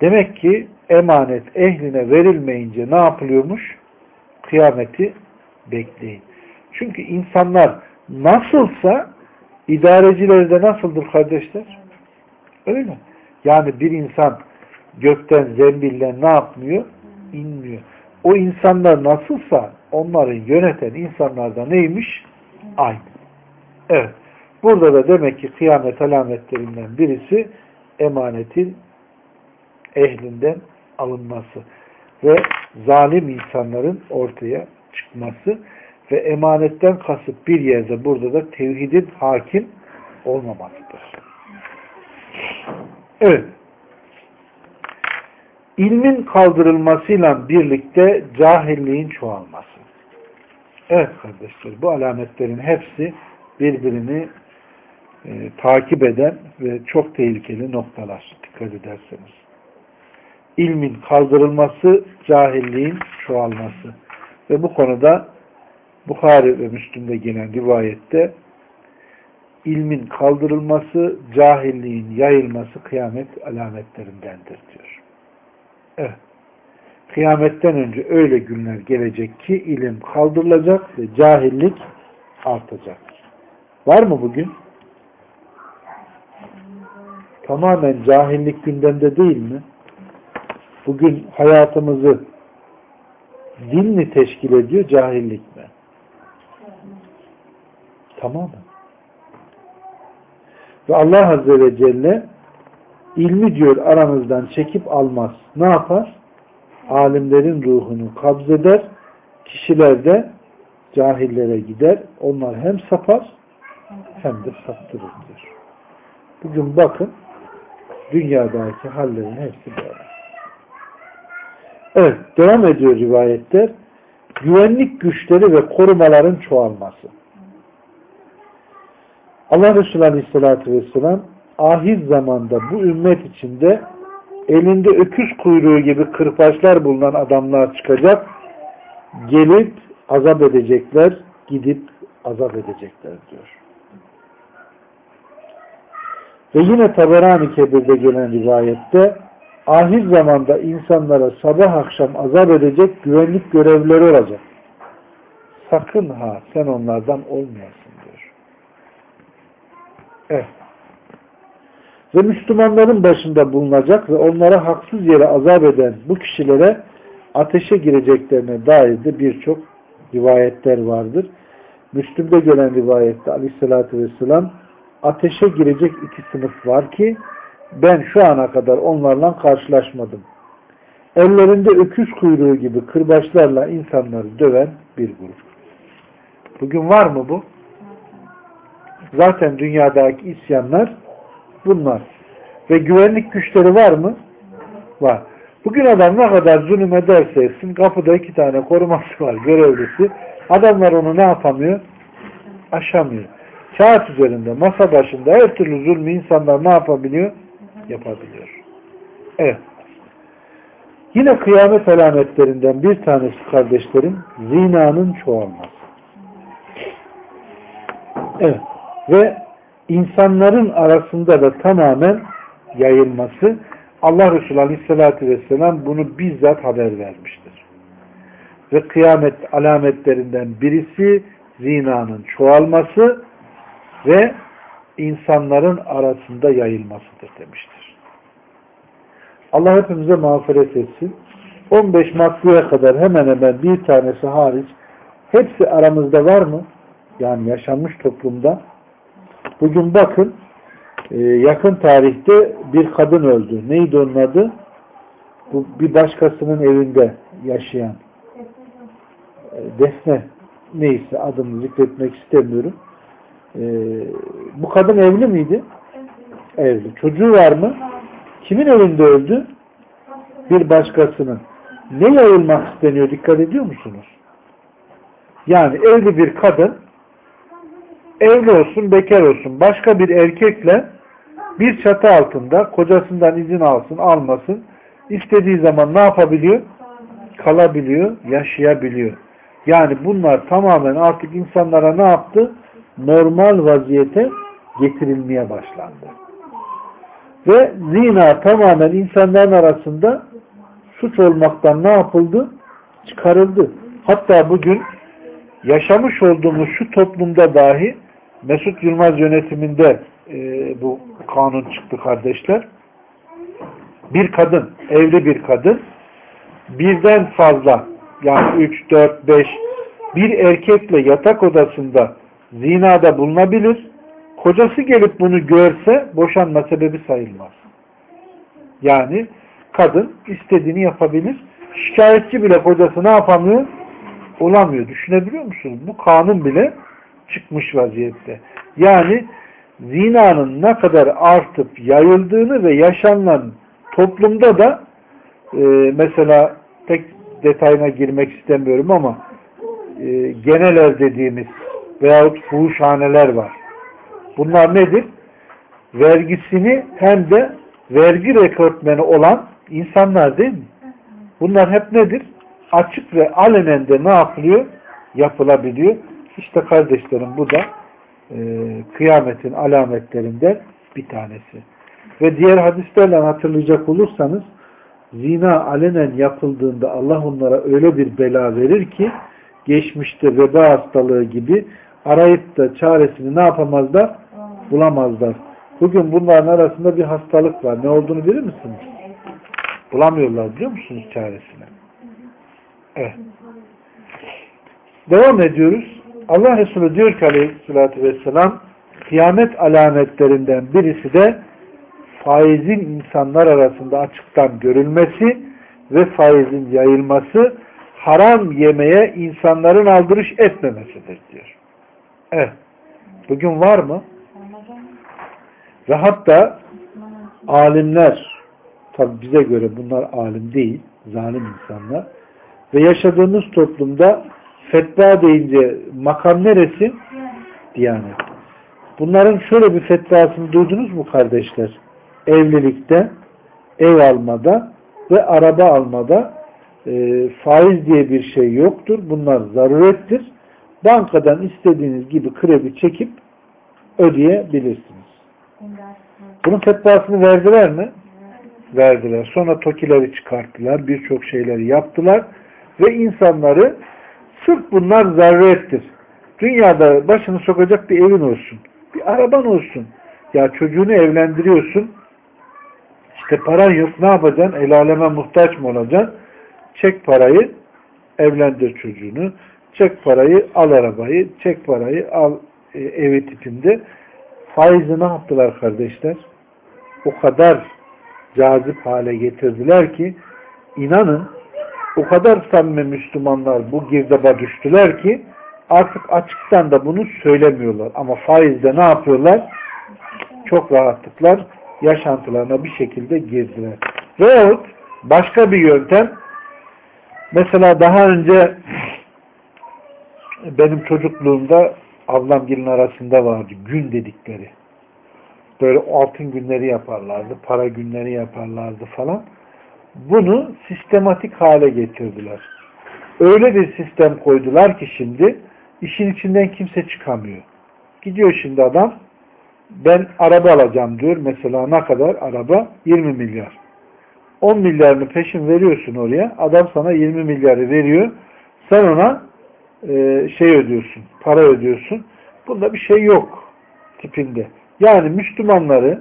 demek ki emanet ehline verilmeyince ne yapılıyormuş? Kıyameti bekleyin. Çünkü insanlar nasılsa idarecileri de nasıldır kardeşler? Öyle. Yani bir insan gökten zembille ne yapmıyor? İnmiyor. O insanlar nasılsa onların yöneten insanlar da neymiş? Aynı. Evet. Burada da demek ki kıyamet alametlerinden birisi emanetin ehlinden alınması ve zalim insanların ortaya çıkması ve emanetten kasıp bir yerde burada da tevhidin hakim olmamasıdır. Evet. İlmin kaldırılmasıyla birlikte cahilliğin çoğalması. Evet kardeşler bu alametlerin hepsi birbirini e, takip eden ve çok tehlikeli noktalar dikkat ederseniz. İlmin kaldırılması, cahilliğin çoğalması. Ve bu konuda Bukhari ve Müslüm'de gelen rivayette ilmin kaldırılması, cahilliğin yayılması kıyamet alametlerindendir diyor. Evet. Kıyametten önce öyle günler gelecek ki ilim kaldırılacak ve cahillik artacak. Var mı bugün? Tamamen cahillik gündemde değil mi? Bugün hayatımızı din mi teşkil ediyor, cahillik mi? Tamamen. Ve Allah Azze ve Celle ilmi diyor aranızdan çekip almaz. Ne yapar? Alimlerin ruhunu kabzeder. Kişiler de cahillere gider. Onlar hem sapar hem de saptırır diyor. Bugün bakın dünyadaki hallerin hepsi böyle. Evet, devam ediyor rivayetler. Güvenlik güçleri ve korumaların çoğalması. Allah Resulü Aleyhisselatü Vesselam ahir zamanda bu ümmet içinde elinde öküz kuyruğu gibi kırpaçlar bulunan adamlar çıkacak. Gelip azap edecekler, gidip azap edecekler diyor. Ve yine Taberani Kebir'de gelen rivayette ahir zamanda insanlara sabah akşam azap edecek güvenlik görevlileri olacak. Sakın ha sen onlardan olmayasın. Ve Müslümanların başında bulunacak ve onlara haksız yere azap eden bu kişilere ateşe gireceklerine dair de birçok rivayetler vardır. Müslüm'de gelen rivayette aleyhissalatü vesselam ateşe girecek iki sınıf var ki ben şu ana kadar onlarla karşılaşmadım. Ellerinde öküz kuyruğu gibi kırbaçlarla insanları döven bir grup. Bugün var mı bu? Zaten dünyadaki isyanlar bunlar. Ve güvenlik güçleri var mı? Var. Bugün adam ne kadar zulüm ederse etsin kapıda iki tane koruması var görevlisi. Adamlar onu ne yapamıyor? Aşamıyor. Kağıt üzerinde, masa başında her türlü zulmü insanlar ne yapabiliyor? Yapabiliyor. Evet. Yine kıyamet alametlerinden bir tanesi kardeşlerim zinanın çoğalması. Evet. Ve insanların arasında da tamamen yayılması Allah Resulü Aleyhisselatü Vesselam bunu bizzat haber vermiştir. Ve kıyamet alametlerinden birisi zinanın çoğalması ve insanların arasında yayılmasıdır demiştir. Allah hepimize mağfiret etsin. 15 maddeye kadar hemen hemen bir tanesi hariç hepsi aramızda var mı? Yani yaşanmış toplumda. Bugün bakın e, yakın tarihte bir kadın öldü. Neydi onun adı? Bu bir başkasının evinde yaşayan e, Defne neyse adını zikretmek istemiyorum. Ee, bu kadın evli miydi? Evli. Çocuğu var mı? Kimin evinde öldü? Bir başkasının. Ne yayılmak isteniyor? Dikkat ediyor musunuz? Yani evli bir kadın evli olsun, bekar olsun başka bir erkekle bir çatı altında kocasından izin alsın, almasın istediği zaman ne yapabiliyor? Kalabiliyor, yaşayabiliyor. Yani bunlar tamamen artık insanlara ne yaptı? Normal vaziyete getirilmeye başlandı. Ve zina tamamen insanların arasında suç olmaktan ne yapıldı? Çıkarıldı. Hatta bugün yaşamış olduğumuz şu toplumda dahi Mesut Yılmaz yönetiminde e, bu kanun çıktı kardeşler. Bir kadın, evli bir kadın birden fazla yani 3, 4, 5 bir erkekle yatak odasında zinada bulunabilir. Kocası gelip bunu görse boşanma sebebi sayılmaz. Yani kadın istediğini yapabilir. Şikayetçi bile kocası ne yapamıyor? Olamıyor. Düşünebiliyor musunuz? Bu kanun bile çıkmış vaziyette. Yani zinanın ne kadar artıp yayıldığını ve yaşanılan toplumda da e, mesela pek detayına girmek istemiyorum ama e, genel dediğimiz veyahut fuhuşhaneler var. Bunlar nedir? Vergisini hem de vergi rekortmeni olan insanlar değil mi? Bunlar hep nedir? Açık ve alenen ne yapılıyor? Yapılabiliyor. İşte kardeşlerim bu da e, kıyametin alametlerinden bir tanesi. Ve diğer hadislerle hatırlayacak olursanız zina alenen yapıldığında Allah onlara öyle bir bela verir ki geçmişte veba hastalığı gibi arayıp da çaresini ne yapamazlar? Bulamazlar. Bugün bunların arasında bir hastalık var. Ne olduğunu bilir misiniz? Bulamıyorlar biliyor musunuz çaresini? Evet. Devam ediyoruz. Allah Resulü diyor ki aleyhissalatü vesselam kıyamet alametlerinden birisi de faizin insanlar arasında açıktan görülmesi ve faizin yayılması haram yemeye insanların aldırış etmemesidir diyor. Evet. Bugün var mı? Ve hatta alimler tabi bize göre bunlar alim değil, zalim insanlar ve yaşadığımız toplumda fetva deyince makam neresi? Diyanet. Bunların şöyle bir fetvasını duydunuz mu kardeşler? Evlilikte, ev almada ve araba almada e, faiz diye bir şey yoktur. Bunlar zarurettir. Bankadan istediğiniz gibi kredi çekip ödeyebilirsiniz. Bunun fetvasını verdiler mi? Verdiler. Sonra tokileri çıkarttılar. Birçok şeyleri yaptılar. Ve insanları sırf bunlar zarurettir. Dünyada başını sokacak bir evin olsun. Bir araban olsun. Ya çocuğunu evlendiriyorsun. İşte paran yok. Ne yapacaksın? El aleme muhtaç mı olacaksın? Çek parayı, evlendir çocuğunu. Çek parayı, al arabayı. Çek parayı, al e, evi tipinde. Faizi ne yaptılar kardeşler? O kadar cazip hale getirdiler ki inanın o kadar samimi Müslümanlar bu girdaba düştüler ki artık açıktan da bunu söylemiyorlar. Ama faizde ne yapıyorlar? Çok rahatlıklar yaşantılarına bir şekilde girdiler. Veyahut başka bir yöntem mesela daha önce benim çocukluğumda ablamgilin arasında vardı gün dedikleri. Böyle altın günleri yaparlardı, para günleri yaparlardı falan. Bunu sistematik hale getirdiler. Öyle bir sistem koydular ki şimdi işin içinden kimse çıkamıyor. Gidiyor şimdi adam ben araba alacağım diyor. Mesela ne kadar? Araba 20 milyar. 10 milyarını peşin veriyorsun oraya. Adam sana 20 milyarı veriyor. Sen ona e, şey ödüyorsun. Para ödüyorsun. Bunda bir şey yok tipinde. Yani Müslümanları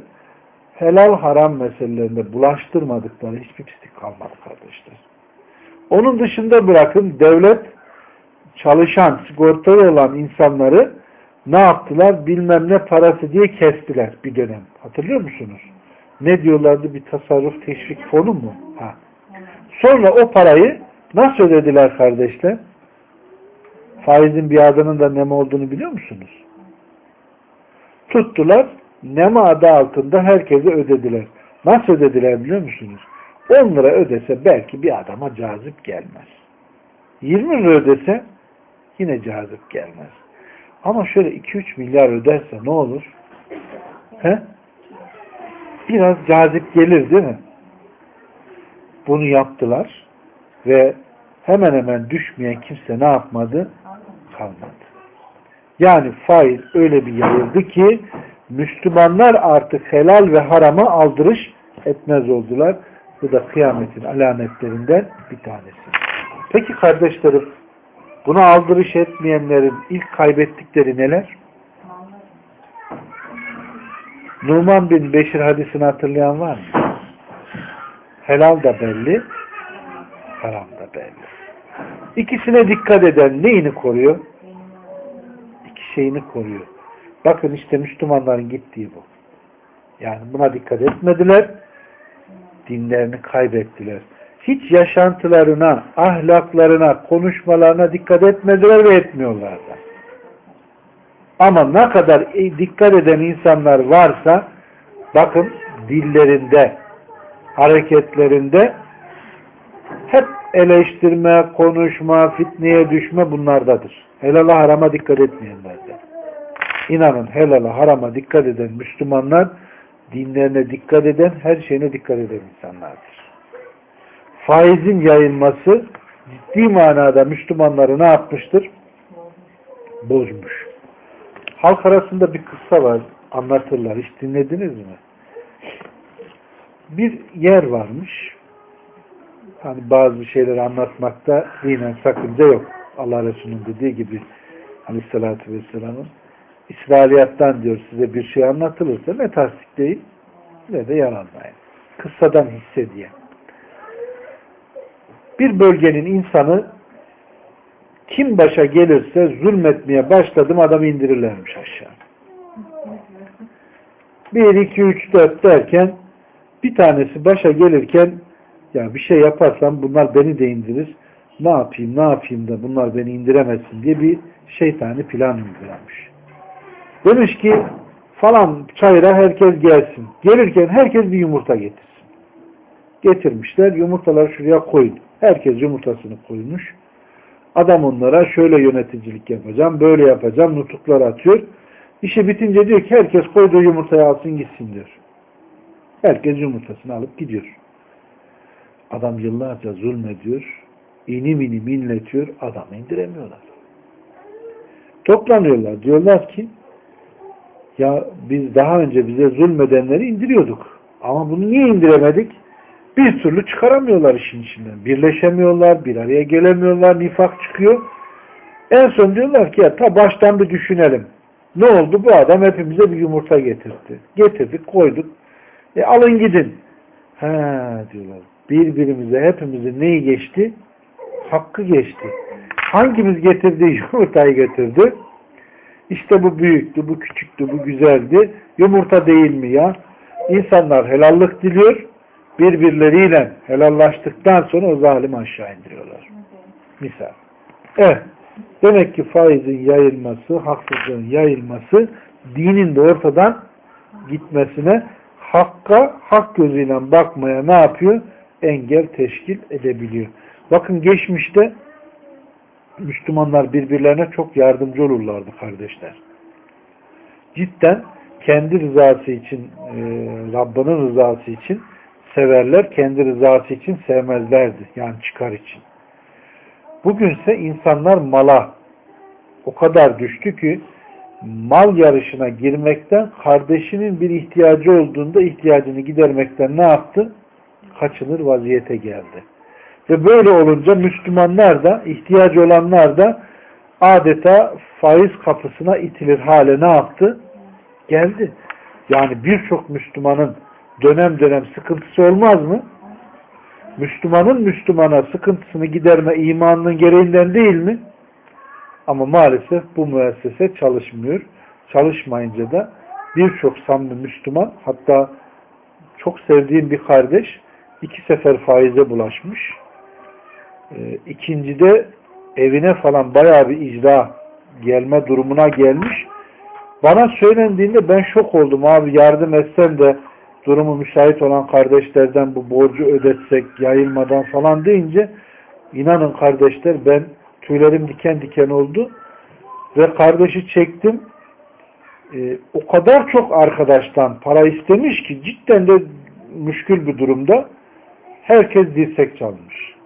helal haram meselelerinde bulaştırmadıkları hiçbir pislik kalmadı kardeşler. Onun dışında bırakın devlet çalışan, sigortalı olan insanları ne yaptılar? Bilmem ne parası diye kestiler bir dönem. Hatırlıyor musunuz? Ne diyorlardı? Bir tasarruf teşvik fonu mu? Ha. Sonra o parayı nasıl ödediler kardeşler? Faizin bir adının da ne olduğunu biliyor musunuz? Tuttular. Nema adı altında herkese ödediler. Nasıl ödediler biliyor musunuz? 10 lira ödese belki bir adama cazip gelmez. 20 lira ödese yine cazip gelmez. Ama şöyle 2-3 milyar öderse ne olur? He? Biraz cazip gelir değil mi? Bunu yaptılar ve hemen hemen düşmeyen kimse ne yapmadı? Kalmadı. Yani faiz öyle bir yayıldı ki Müslümanlar artık helal ve harama aldırış etmez oldular. Bu da kıyametin alametlerinden bir tanesi. Peki kardeşlerim buna aldırış etmeyenlerin ilk kaybettikleri neler? Numan bin Beşir hadisini hatırlayan var mı? Helal da belli, haram da belli. İkisine dikkat eden neyini koruyor? İki şeyini koruyor. Bakın işte Müslümanların gittiği bu. Yani buna dikkat etmediler. Dinlerini kaybettiler. Hiç yaşantılarına, ahlaklarına, konuşmalarına dikkat etmediler ve etmiyorlar da. Ama ne kadar dikkat eden insanlar varsa bakın dillerinde, hareketlerinde hep eleştirme, konuşma, fitneye düşme bunlardadır. Helala harama dikkat etmeyenlerde. İnanın helala harama dikkat eden Müslümanlar dinlerine dikkat eden, her şeyine dikkat eden insanlardır. Faizin yayılması ciddi manada Müslümanları ne yapmıştır? Bozmuş. Halk arasında bir kıssa var. Anlatırlar. Hiç dinlediniz mi? Bir yer varmış. Hani bazı şeyleri anlatmakta dinen sakınca yok. Allah Resulü'nün dediği gibi Aleyhisselatü Vesselam'ın İsrailiyattan diyor size bir şey anlatılırsa ne tasdik değil ne de yalanlayın. Kıssadan hisse diye. Bir bölgenin insanı kim başa gelirse zulmetmeye başladım adamı indirirlermiş aşağı. Bir, iki, üç, dört derken bir tanesi başa gelirken ya bir şey yaparsam bunlar beni de indirir. Ne yapayım ne yapayım da bunlar beni indiremezsin diye bir şeytani plan uygulamış. Demiş ki falan çayıra herkes gelsin. Gelirken herkes bir yumurta getirsin. Getirmişler. Yumurtaları şuraya koyun. Herkes yumurtasını koymuş. Adam onlara şöyle yöneticilik yapacağım, böyle yapacağım, nutuklar atıyor. İşi bitince diyor ki herkes koyduğu yumurtayı alsın gitsin diyor. Herkes yumurtasını alıp gidiyor. Adam yıllarca zulmediyor. İnim inim inletiyor. Adamı indiremiyorlar. Toplanıyorlar. Diyorlar ki ya biz daha önce bize zulmedenleri indiriyorduk. Ama bunu niye indiremedik? Bir türlü çıkaramıyorlar işin içinden. Birleşemiyorlar, bir araya gelemiyorlar, nifak çıkıyor. En son diyorlar ki ya ta baştan bir düşünelim. Ne oldu? Bu adam hepimize bir yumurta getirdi. Getirdik, koyduk. E alın gidin. He diyorlar. Birbirimize hepimizin neyi geçti? Hakkı geçti. Hangimiz getirdi [laughs] yumurtayı getirdi? İşte bu büyüktü, bu küçüktü, bu güzeldi. Yumurta değil mi ya? İnsanlar helallik diliyor. Birbirleriyle helallaştıktan sonra o zalimi aşağı indiriyorlar. Misal. Evet. Demek ki faizin yayılması, haksızlığın yayılması dinin de ortadan gitmesine hakka, hak gözüyle bakmaya ne yapıyor? Engel teşkil edebiliyor. Bakın geçmişte Müslümanlar birbirlerine çok yardımcı olurlardı kardeşler. Cidden kendi rızası için, e, Rabbinin rızası için severler, kendi rızası için sevmezlerdi. Yani çıkar için. Bugünse insanlar mala o kadar düştü ki mal yarışına girmekten kardeşinin bir ihtiyacı olduğunda ihtiyacını gidermekten ne yaptı? Kaçınır vaziyete geldi. Ve böyle olunca Müslümanlar da, ihtiyacı olanlar da adeta faiz kapısına itilir hale ne yaptı? Geldi. Yani birçok Müslümanın dönem dönem sıkıntısı olmaz mı? Müslümanın Müslümana sıkıntısını giderme imanının gereğinden değil mi? Ama maalesef bu müessese çalışmıyor. Çalışmayınca da birçok samimi Müslüman hatta çok sevdiğim bir kardeş iki sefer faize bulaşmış. E, ikincide evine falan bayağı bir icra gelme durumuna gelmiş. Bana söylendiğinde ben şok oldum abi yardım etsem de durumu müsait olan kardeşlerden bu borcu ödetsek yayılmadan falan deyince inanın kardeşler ben tüylerim diken diken oldu ve kardeşi çektim e, o kadar çok arkadaştan para istemiş ki cidden de müşkül bir durumda herkes dirsek çalmış.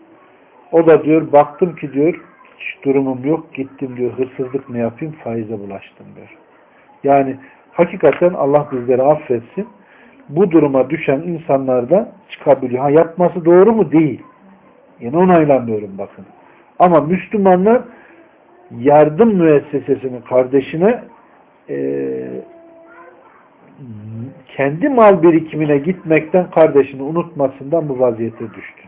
O da diyor baktım ki diyor hiç durumum yok gittim diyor hırsızlık mı yapayım faize bulaştım diyor. Yani hakikaten Allah bizleri affetsin. Bu duruma düşen insanlar da çıkabiliyor. Ha yapması doğru mu? Değil. Yine onaylamıyorum bakın. Ama Müslümanlar yardım müessesesinin kardeşine e, kendi mal birikimine gitmekten kardeşini unutmasından bu vaziyete düştü.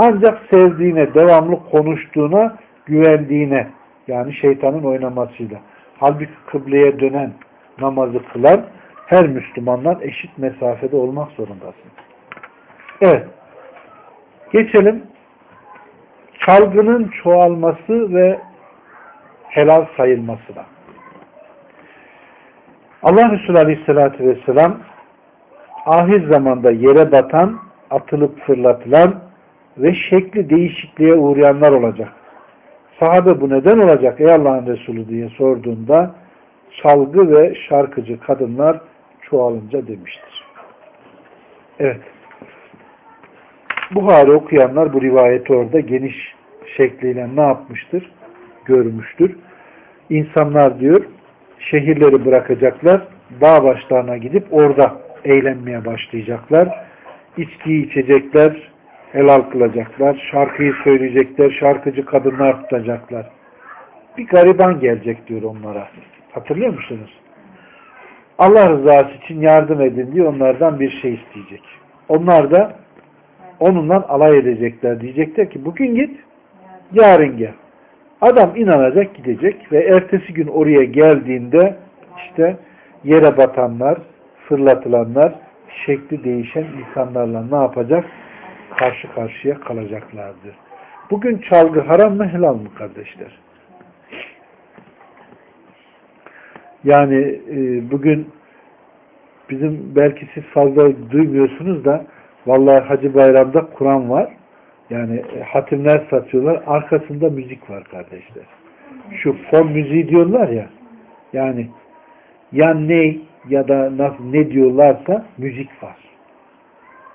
Ancak sevdiğine, devamlı konuştuğuna, güvendiğine yani şeytanın oynamasıyla. Halbuki kıbleye dönen, namazı kılan her Müslümandan eşit mesafede olmak zorundasın. Evet. Geçelim. Çalgının çoğalması ve helal sayılmasına. Allah Resulü Aleyhisselatü Vesselam ahir zamanda yere batan, atılıp fırlatılan ve şekli değişikliğe uğrayanlar olacak. Sahabe bu neden olacak ey Allah'ın Resulü diye sorduğunda çalgı ve şarkıcı kadınlar çoğalınca demiştir. Evet. Buhari okuyanlar bu rivayeti orada geniş şekliyle ne yapmıştır? Görmüştür. İnsanlar diyor şehirleri bırakacaklar, dağ başlarına gidip orada eğlenmeye başlayacaklar. İçkiyi içecekler, helal kılacaklar, şarkıyı söyleyecekler, şarkıcı kadınlar tutacaklar. Bir gariban gelecek diyor onlara. Hatırlıyor musunuz? Allah rızası için yardım edin diye onlardan bir şey isteyecek. Onlar da onunla alay edecekler. Diyecekler ki bugün git, yarın gel. Adam inanacak gidecek ve ertesi gün oraya geldiğinde işte yere batanlar, fırlatılanlar, şekli değişen insanlarla ne yapacak? Karşı karşıya kalacaklardır. Bugün çalgı haram mı helal mı kardeşler? Yani e, bugün bizim belki siz fazla duymuyorsunuz da vallahi Hacı Bayram'da Kur'an var. Yani e, hatimler satıyorlar. Arkasında müzik var kardeşler. Şu fon müziği diyorlar ya yani ya ne ya da ne diyorlarsa müzik var.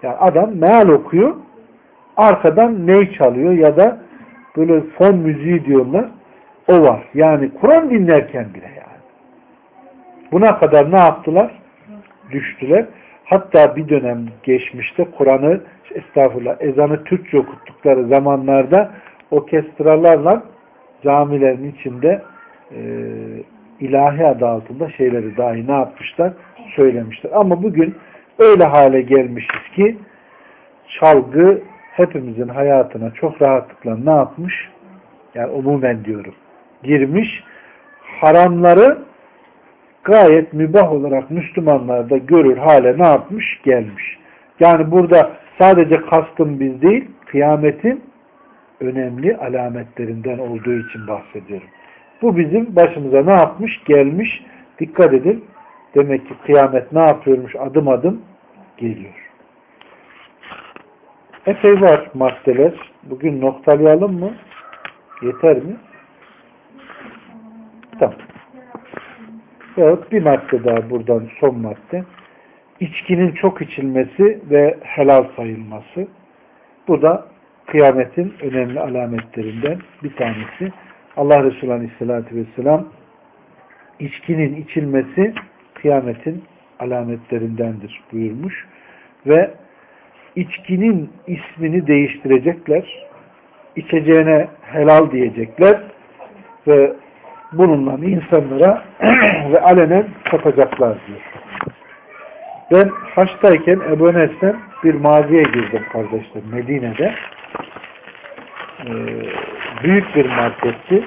Yani adam meal okuyor arkadan ne çalıyor ya da böyle fon müziği diyorlar o var. Yani Kur'an dinlerken bile yani. Buna kadar ne yaptılar? Düştüler. Hatta bir dönem geçmişte Kur'an'ı estağfurullah ezanı Türkçe okuttukları zamanlarda orkestralarla camilerin içinde e, ilahi adı altında şeyleri dahi ne yapmışlar? Söylemişler. Ama bugün öyle hale gelmişiz ki çalgı hepimizin hayatına çok rahatlıkla ne yapmış? Yani umumen diyorum. Girmiş. Haramları gayet mübah olarak Müslümanlar da görür hale ne yapmış? Gelmiş. Yani burada sadece kastım biz değil, kıyametin önemli alametlerinden olduğu için bahsediyorum. Bu bizim başımıza ne yapmış? Gelmiş. Dikkat edin. Demek ki kıyamet ne yapıyormuş? Adım adım geliyor. Epey var maddeler. Bugün noktalayalım mı? Yeter mi? Tamam. Veyahut bir madde daha buradan son madde. İçkinin çok içilmesi ve helal sayılması. Bu da kıyametin önemli alametlerinden bir tanesi. Allah Resulü Aleyhisselatü Vesselam içkinin içilmesi kıyametin alametlerindendir buyurmuş. Ve içkinin ismini değiştirecekler. içeceğine helal diyecekler ve bununla insanlara [clears throat] ve alenen satacaklar diyor. Ben haçtayken Ebu Enes'ten bir mağazaya girdim kardeşler Medine'de. Ee, büyük bir marketti.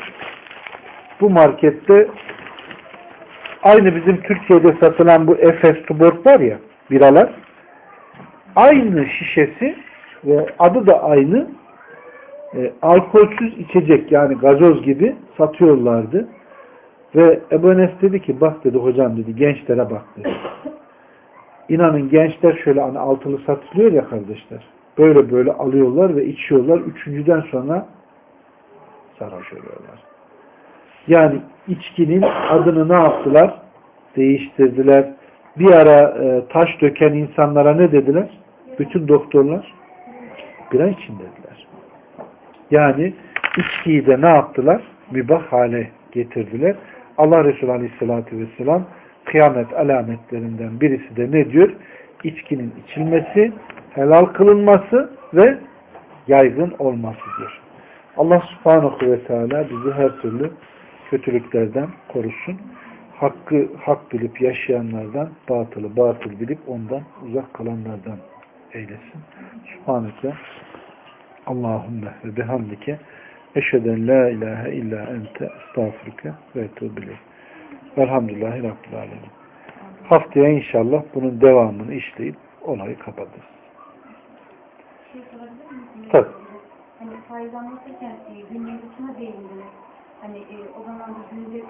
Bu markette aynı bizim Türkiye'de satılan bu Efes Tuborg var ya biralar aynı şişesi ve adı da aynı e, alkolsüz içecek yani gazoz gibi satıyorlardı. Ve Ebu Enes dedi ki bak dedi hocam dedi gençlere bak dedi. İnanın gençler şöyle hani altılı satılıyor ya kardeşler. Böyle böyle alıyorlar ve içiyorlar. Üçüncüden sonra sarhoş oluyorlar. Yani içkinin adını ne yaptılar? Değiştirdiler. Bir ara e, taş döken insanlara ne dediler? Bütün doktorlar bira için dediler. Yani içkiyi de ne yaptılar? Mübah hale getirdiler. Allah Resulü Aleyhisselatü Vesselam kıyamet alametlerinden birisi de ne diyor? İçkinin içilmesi, helal kılınması ve yaygın olması diyor. Allah subhanahu ve teala bizi her türlü kötülüklerden korusun. Hakkı hak bilip yaşayanlardan, batılı batıl bilip ondan uzak kalanlardan eylesin. Subhaneke Allahümme ve bihamdike eşheden la ilahe illa ente estağfurke ve etubile. Velhamdülillahi Rabbil Alemin. Haftaya inşallah bunun devamını işleyip olayı kapatırız. şey? Tabii. Hani faiz anlatırken e, günlüğün dışına değindiniz. Hani e, o zaman da günlük